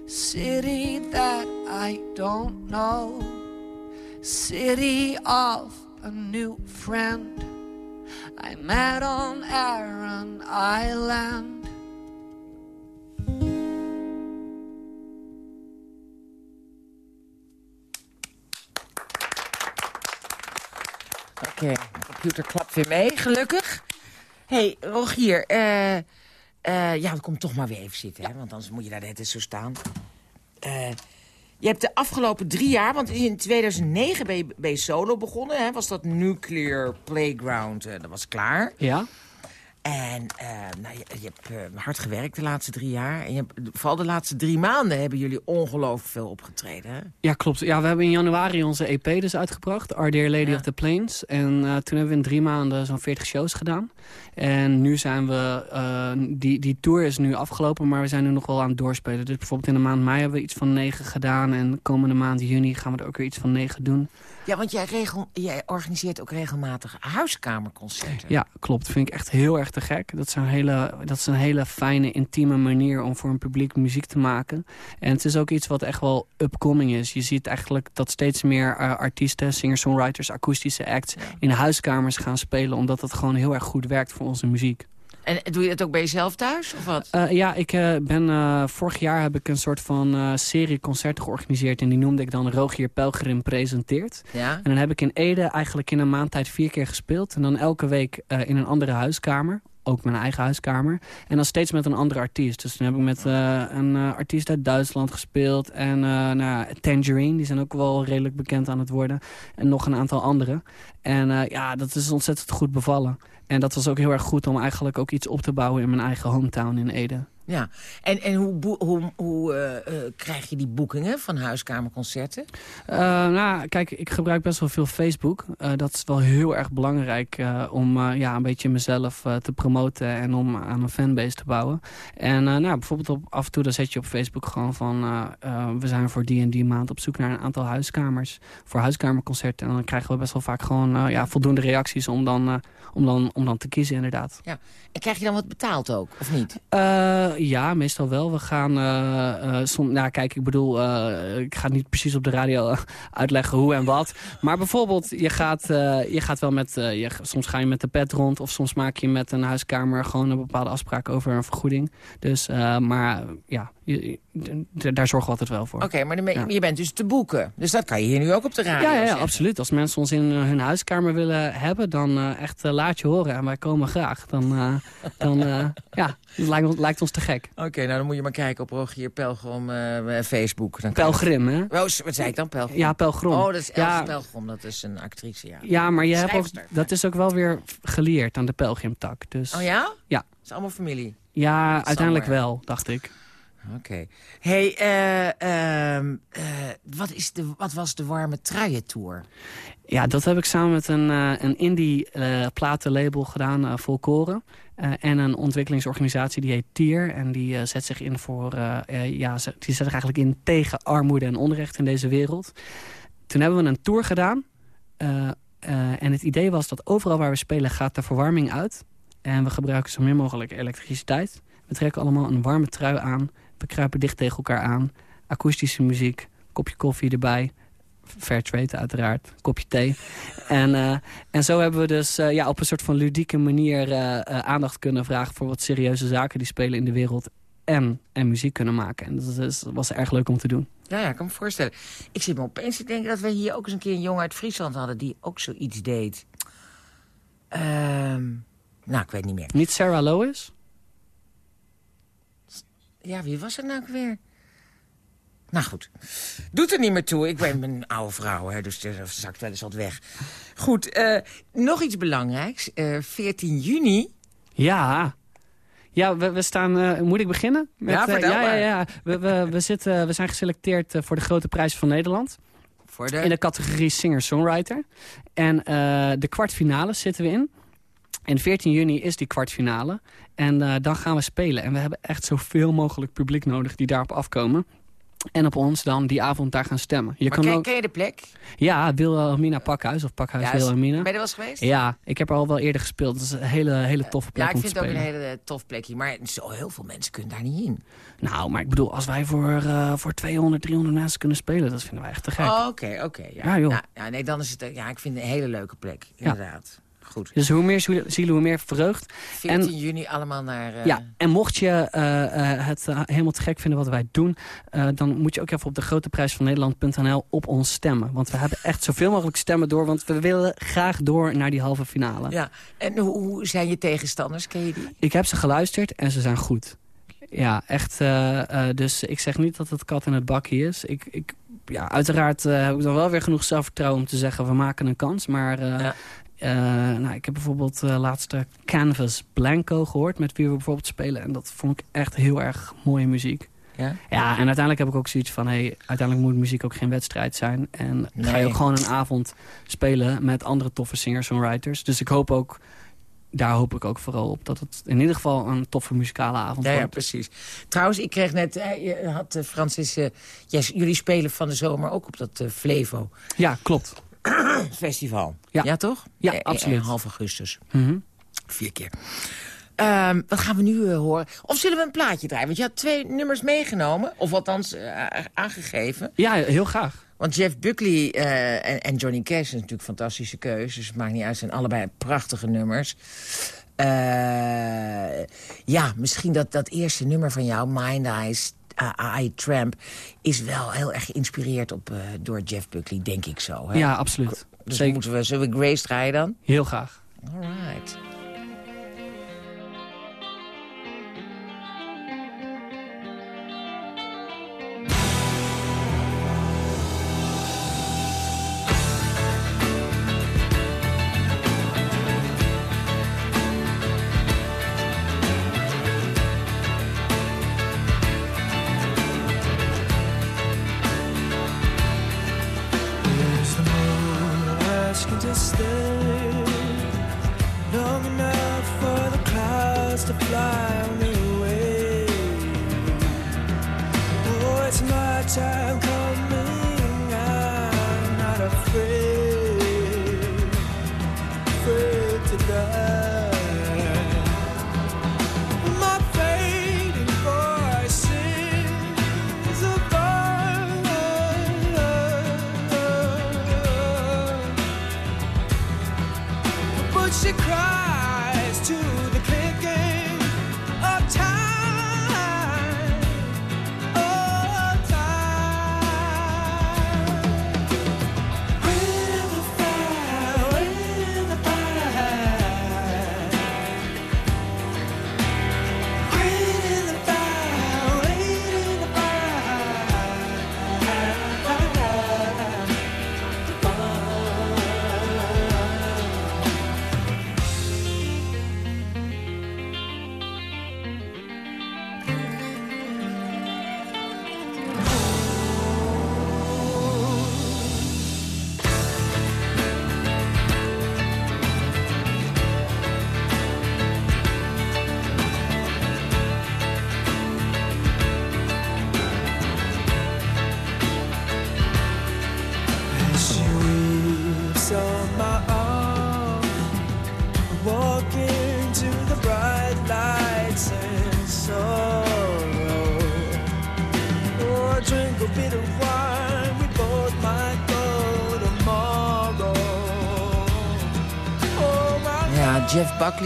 city that I don't know, city of a new friend I met on Aaron Island. Oké, de computer klapt weer mee, gelukkig. hey, Rogier, eh, eh, ja, kom toch maar weer even zitten, hè, want anders moet je daar net eens zo staan. Eh, je hebt de afgelopen drie jaar, want in 2009 ben je, ben je solo begonnen, hè, was dat Nuclear Playground, eh, dat was klaar. Ja? En eh, nou, je, je hebt eh, hard gewerkt de laatste drie jaar. En je hebt, vooral de laatste drie maanden hebben jullie ongelooflijk veel opgetreden. Hè? Ja, klopt. Ja, we hebben in januari onze EP dus uitgebracht. Our Dear Lady of the Plains. En uh, toen hebben we in drie maanden zo'n 40 shows gedaan. En nu zijn we... Uh, die, die tour is nu afgelopen, maar we zijn nu nog wel aan het doorspelen. Dus bijvoorbeeld in de maand mei hebben we iets van negen gedaan. En de komende maand juni gaan we er ook weer iets van negen doen. Ja, want jij, regel, jij organiseert ook regelmatig huiskamerconcerten. Ja, klopt. Dat vind ik echt heel erg te gek. Dat is, een hele, dat is een hele fijne, intieme manier om voor een publiek muziek te maken. En het is ook iets wat echt wel upcoming is. Je ziet eigenlijk dat steeds meer uh, artiesten, singer-songwriters, akoestische acts... Ja. in huiskamers gaan spelen, omdat dat gewoon heel erg goed werkt voor onze muziek. En doe je dat ook bij jezelf thuis, of wat? Uh, ja, ik uh, ben... Uh, vorig jaar heb ik een soort van serie concerten georganiseerd... en die noemde ik dan Rogier Pelgrim presenteert. Ja? En dan heb ik in Ede eigenlijk in een maand tijd vier keer gespeeld... en dan elke week in een andere huiskamer ook mijn eigen huiskamer. En dan steeds met een andere artiest. Dus toen heb ik met uh, een uh, artiest uit Duitsland gespeeld. En uh, nou, Tangerine, die zijn ook wel redelijk bekend aan het worden. En nog een aantal andere. En ja, dat is ontzettend goed bevallen. En dat was ook heel erg goed om eigenlijk ook iets op te bouwen in mijn eigen hometown in Ede. Ja, en, en hoe, hoe, hoe eh, eh, krijg je die boekingen van huiskamerconcerten? Eh, nou, kijk, ik gebruik best wel veel Facebook. Dat is wel heel erg belangrijk om ja, een beetje mezelf te promoten en om aan een fanbase te bouwen. En nou, bijvoorbeeld op, af en toe dan zet je op Facebook gewoon van... we zijn voor die en die maand op zoek naar een aantal huiskamers voor huiskamerconcerten. En dan krijgen we best wel vaak gewoon ja, voldoende reacties om dan, om, dan, om dan te kiezen inderdaad. Ja. En krijg je dan wat betaald ook, of niet? Ja, meestal wel. We gaan... eh eh, som, nou, kijk, ik bedoel... eh, ik ga niet precies op de radio uitleggen hoe en wat. Maar bijvoorbeeld, je gaat, je gaat wel met... je, soms ga je met de pet rond... of soms maak je met een huiskamer gewoon een bepaalde afspraak over een vergoeding. Dus, maar ja, je- daar zorgen we altijd wel voor. Oké, maar Ja. je bent dus te boeken. Dus dat kan je hier nu ook op de radio Ja, ja, absoluut. Als mensen ons in eh, hun huiskamer willen hebben, dan eh, echt eh, laat je horen. En wij komen graag. Dan, dan ja, het lijkt, ons- lijkt ons te gek. Oké, nou dan moet je maar kijken op Rogier Pelgrom eh, Facebook. Dan Pelgrim, hè? Oh, wat zei ik dan, Pelgrom? Ja, Pelgrom. Oh, dat is Ja. Pelgrom, dat is een actrice, ja. Ja, maar je hebt ook, dat is ook wel weer gelieerd aan de pelgrimtak. Dus Oh ja? Ja. Het is allemaal familie. ja, uiteindelijk wel, dacht ik. Oké. hey, eh, ehm, eh, wat, is de, wat was de warme truientour? Ja, dat heb ik samen met een, eh, een indie platenlabel gedaan, Volkoren. En een ontwikkelingsorganisatie die heet TIER. En die zet zich in voor, ja, die zet zich eigenlijk in tegen armoede en onrecht in deze wereld. Toen hebben we een tour gedaan. En het idee was dat overal waar we spelen gaat de verwarming uit. En we gebruiken zo min mogelijk elektriciteit. We trekken allemaal een warme trui aan. We kruipen dicht tegen elkaar aan. Akoestische muziek, kopje koffie erbij. Fair trade uiteraard, kopje thee. En, eh, en zo hebben we dus eh, ja, op een soort van ludieke manier eh, aandacht kunnen vragen... voor wat serieuze zaken die spelen in de wereld en, en muziek kunnen maken. En dat, is, dat was erg leuk om te doen. Ja, ja, ik kan me voorstellen. Ik zit me opeens te denken dat we hier ook eens een keer een jongen uit Friesland hadden... die ook zoiets deed. Ehm, nou, ik weet niet meer. Niet Sarah Lois? Ja, wie was het nou weer? Nou goed, doet er niet meer toe. Ik ben een oude vrouw, hè, dus er zakt wel eens wat weg. Goed, eh, nog iets belangrijks. Eh 14 juni. Ja. Ja, we, we staan... eh, moet ik beginnen? Ja, vertel ja, ja, maar. ja. We, we, we, zitten, we zijn geselecteerd voor de Grote Prijs van Nederland. Voor de... In de categorie singer-songwriter. En de kwartfinale zitten we in. En 14 juni is die kwartfinale. En eh, dan gaan we spelen. En we hebben echt zoveel mogelijk publiek nodig die daarop afkomen. En op ons dan die avond daar gaan stemmen. Je maar kan ken, ook, ken je de plek? ja, Wilhelmina Pakhuis of Pakhuis Ja, Wilhelmina. Ben je er wel eens geweest? Ja, ik heb er al wel eerder gespeeld. Het is een hele, hele toffe plek Ja, ik vind het ook een hele tof plekje. Maar zo heel veel mensen kunnen daar niet in. Nou, maar ik bedoel, als wij voor, eh, voor 200, 300 mensen kunnen spelen... dat vinden wij echt te gek. Oh, Oké, oké. ja. Ja, joh. Nou, ja, nee, dan is het... eh, Ja, ik vind het een hele leuke plek. Inderdaad. Goed. Dus hoe meer zielen, hoe meer vreugd. 14 juni allemaal naar... eh, Ja, en mocht je eh, eh, het helemaal te gek vinden wat wij doen... eh, dan moet je ook even op de grote prijs van Nederland.nl op ons stemmen. Want we hebben echt zoveel mogelijk stemmen door... want we willen graag door naar die halve finale. Ja, en hoe, hoe zijn je tegenstanders? Ken je die? Ik heb ze geluisterd en ze zijn goed. Ja, echt. eh, eh, dus ik zeg niet dat het kat in het bakje is. Ik, ik, ja, uiteraard eh, heb ik dan wel weer genoeg zelfvertrouwen om te zeggen... we maken een kans, maar... eh, Ja. Eh, nou, ik heb bijvoorbeeld uh, laatste Canvas Blanco gehoord... met wie we bijvoorbeeld spelen. En dat vond ik echt heel erg mooie muziek. Ja? Ja, en uiteindelijk heb ik ook zoiets van... Hey, uiteindelijk moet muziek ook geen wedstrijd zijn. En ga je ook gewoon een avond spelen met andere toffe singer-songwriters. Dus ik hoop ook... Daar hoop ik ook vooral op dat het in ieder geval een toffe muzikale avond Ja, ja, wordt. precies. Trouwens, ik kreeg net... eh, je had Francis... yes, jullie spelen van de zomer ook op dat Flevo Ja, klopt. festival. Ja. toch? Ja, Eh, eh, absoluut. half augustus. Mhm. Vier keer. Ehm, wat gaan we nu eh, horen? Of zullen we een plaatje draaien? Want je had twee nummers meegenomen. Of althans eh, aangegeven. Ja, heel graag. Want Jeff Buckley eh, en, en Johnny Cash is natuurlijk fantastische keuzes. Dus het maakt niet uit, zijn allebei prachtige nummers. Eh, ja, misschien dat, dat eerste nummer van jou, Mind Eyes, Eye Tramp... is wel heel erg geïnspireerd op, uh, door Jeff Buckley, denk ik zo. Hè? Ja, absoluut. Dus Zeker. moeten we, zullen we Grace draaien dan? Heel graag. All right.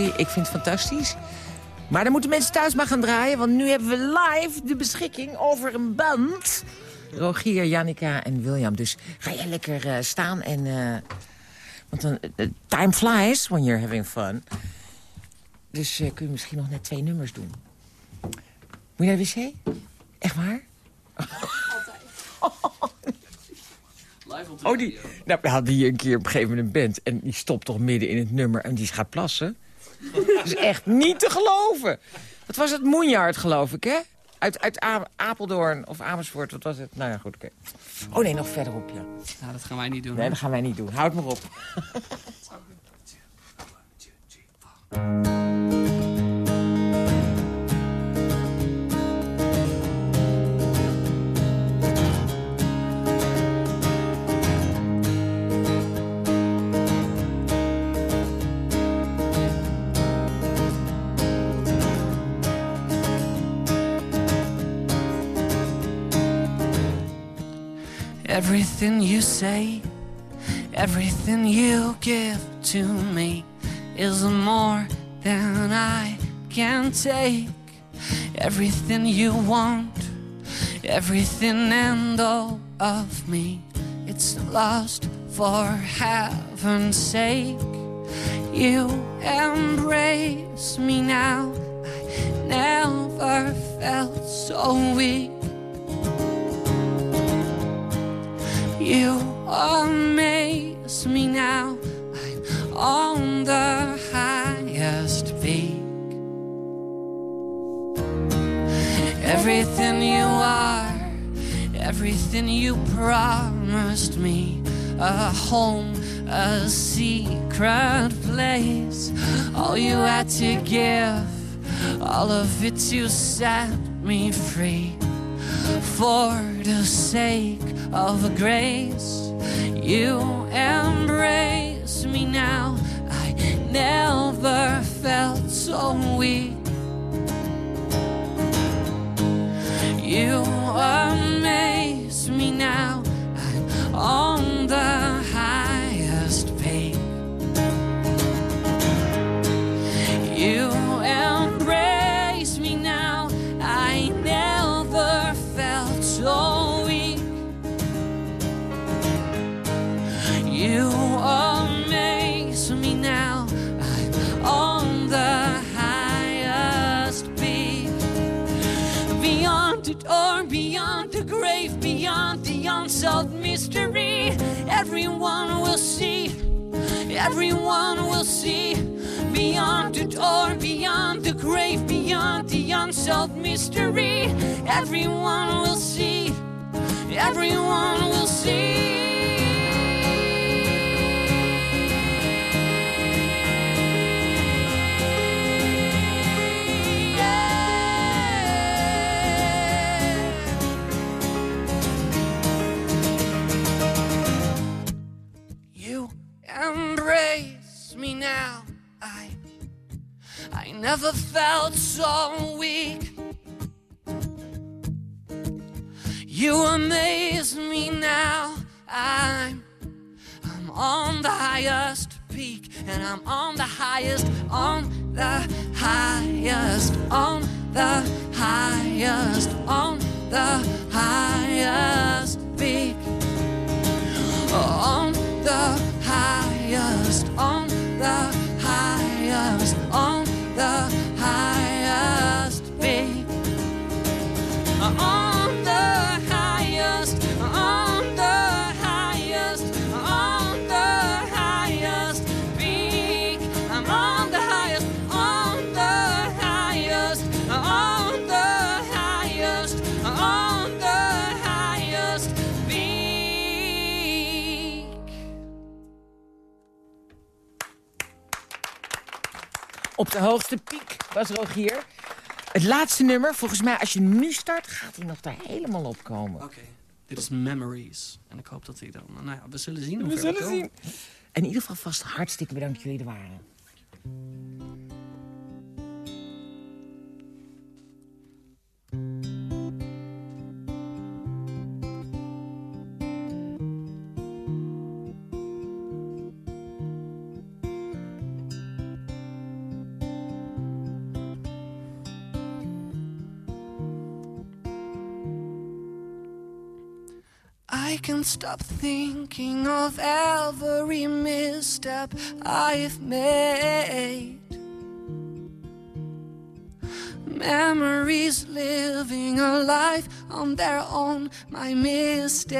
Ik vind het fantastisch. Maar dan moeten mensen thuis maar gaan draaien, want nu hebben we live de beschikking over een band. Rogier, Jannica en William. Dus ga jij lekker eh, staan en... eh, want dan, eh, time flies when you're having fun. Dus kun je misschien nog net twee nummers doen. Moet je naar de wc? Echt waar? Oh, die, nou, we hadden hier een keer op een gegeven moment een band... en die stopt toch midden in het nummer en die gaat plassen. Dat is echt niet te geloven. Wat was het? Moenjaard, geloof ik, hè? Uit, uit A- Apeldoorn of Amersfoort, wat was het? Nou ja, goed, oké. Oh nee, nog verderop, ja. Nou, dat gaan wij niet doen. Nee, dat gaan wij niet doen. Houd maar op. Everything you say, everything you give to me is more than I can take. Everything you want, everything and all of me, it's lost for heaven's sake. You embrace me now. I never felt so weak. You amaze me now. I'm on the highest peak. Everything you are, everything you promised me a home, a secret place. All you had to give, all of it to set me free for the sake of grace. You embrace me now. I never felt so weak. You amaze me now. I'm on the You amaze me now. I'm on the highest peak. Beyond the door, beyond the grave, beyond the unsolved mystery, everyone will see. Everyone will see. Beyond the door, beyond the grave, beyond the unsolved mystery, everyone will see. Everyone will see. Never felt so weak. You amaze me now. I'm I'm on the highest peak, and I'm on the highest, on the highest, on the highest, on the highest peak. On the highest, on the highest, on the highest peak. Op de hoogste piek was Rogier. Het laatste nummer, volgens mij als je nu start, gaat hij nog daar helemaal op komen. Oké, dit is Memories. En ik hoop dat hij dan... Nou ja, we zullen zien hoe We zullen zien. In ieder geval vast hartstikke bedankt dat jullie er waren. Can't stop thinking of every misstep I've made. Memories living a life on their own, my mistakes.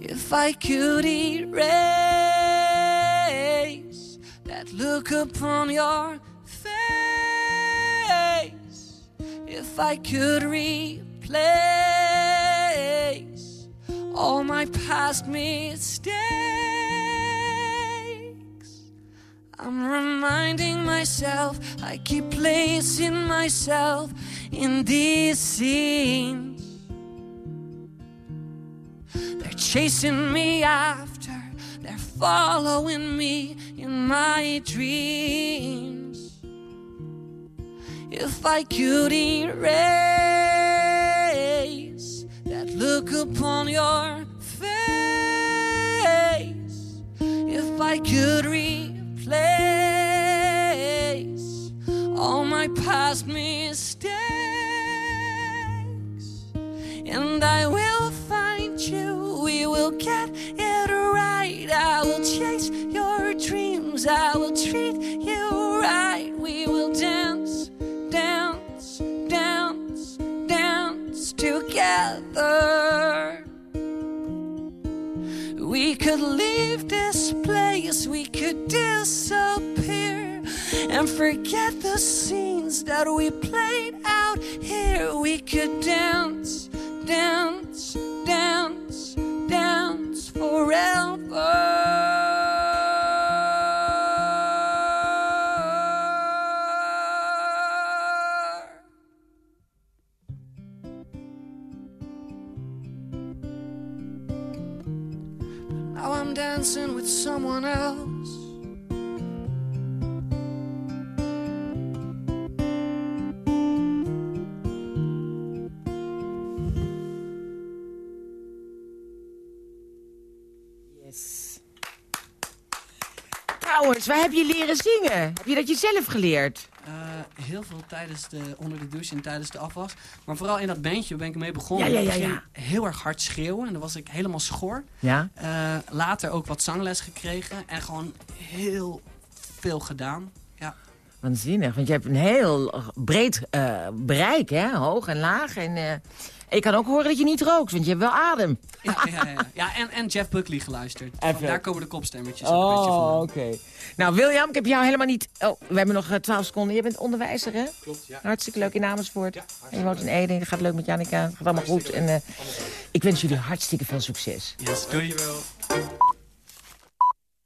If I could erase that look upon your face, if I could replace all my past mistakes, I'm reminding myself, I keep placing myself in these scenes. They're chasing me after, they're following me in my dreams. If I could erase look upon your face, if I could replace all my past mistakes, and I will find you. We will get and forget the scenes that we played out here. We could dance, dance, Waar heb je leren zingen? Heb je dat jezelf geleerd? Eh, heel veel tijdens de, onder de douche en tijdens de afwas. Maar vooral in dat bandje ben ik mee begonnen. Ja, ja, ja, begin Heel erg hard schreeuwen. En dan was ik helemaal schor. Ja? Eh, later ook wat zangles gekregen. En gewoon heel veel gedaan. Ja. Waanzinnig, want je hebt een heel breed eh, bereik, hè? Hoog en laag. En, eh, je kan ook horen dat je niet rookt, want je hebt wel adem. Ja, ja, ja, ja. en, en Jeff Buckley geluisterd. Even. Daar komen de kopstemmetjes ook een beetje Oh, van. oké. Nou, William, ik heb jou helemaal niet... Oh, we hebben nog eh, 12 seconden. Je bent onderwijzer, hè? Klopt, ja. Hartstikke leuk in Amersfoort. en je woont in Ede. Het gaat leuk met Jannica. Het gaat allemaal goed. En eh, ik wens jullie hartstikke veel succes. Yes, doei.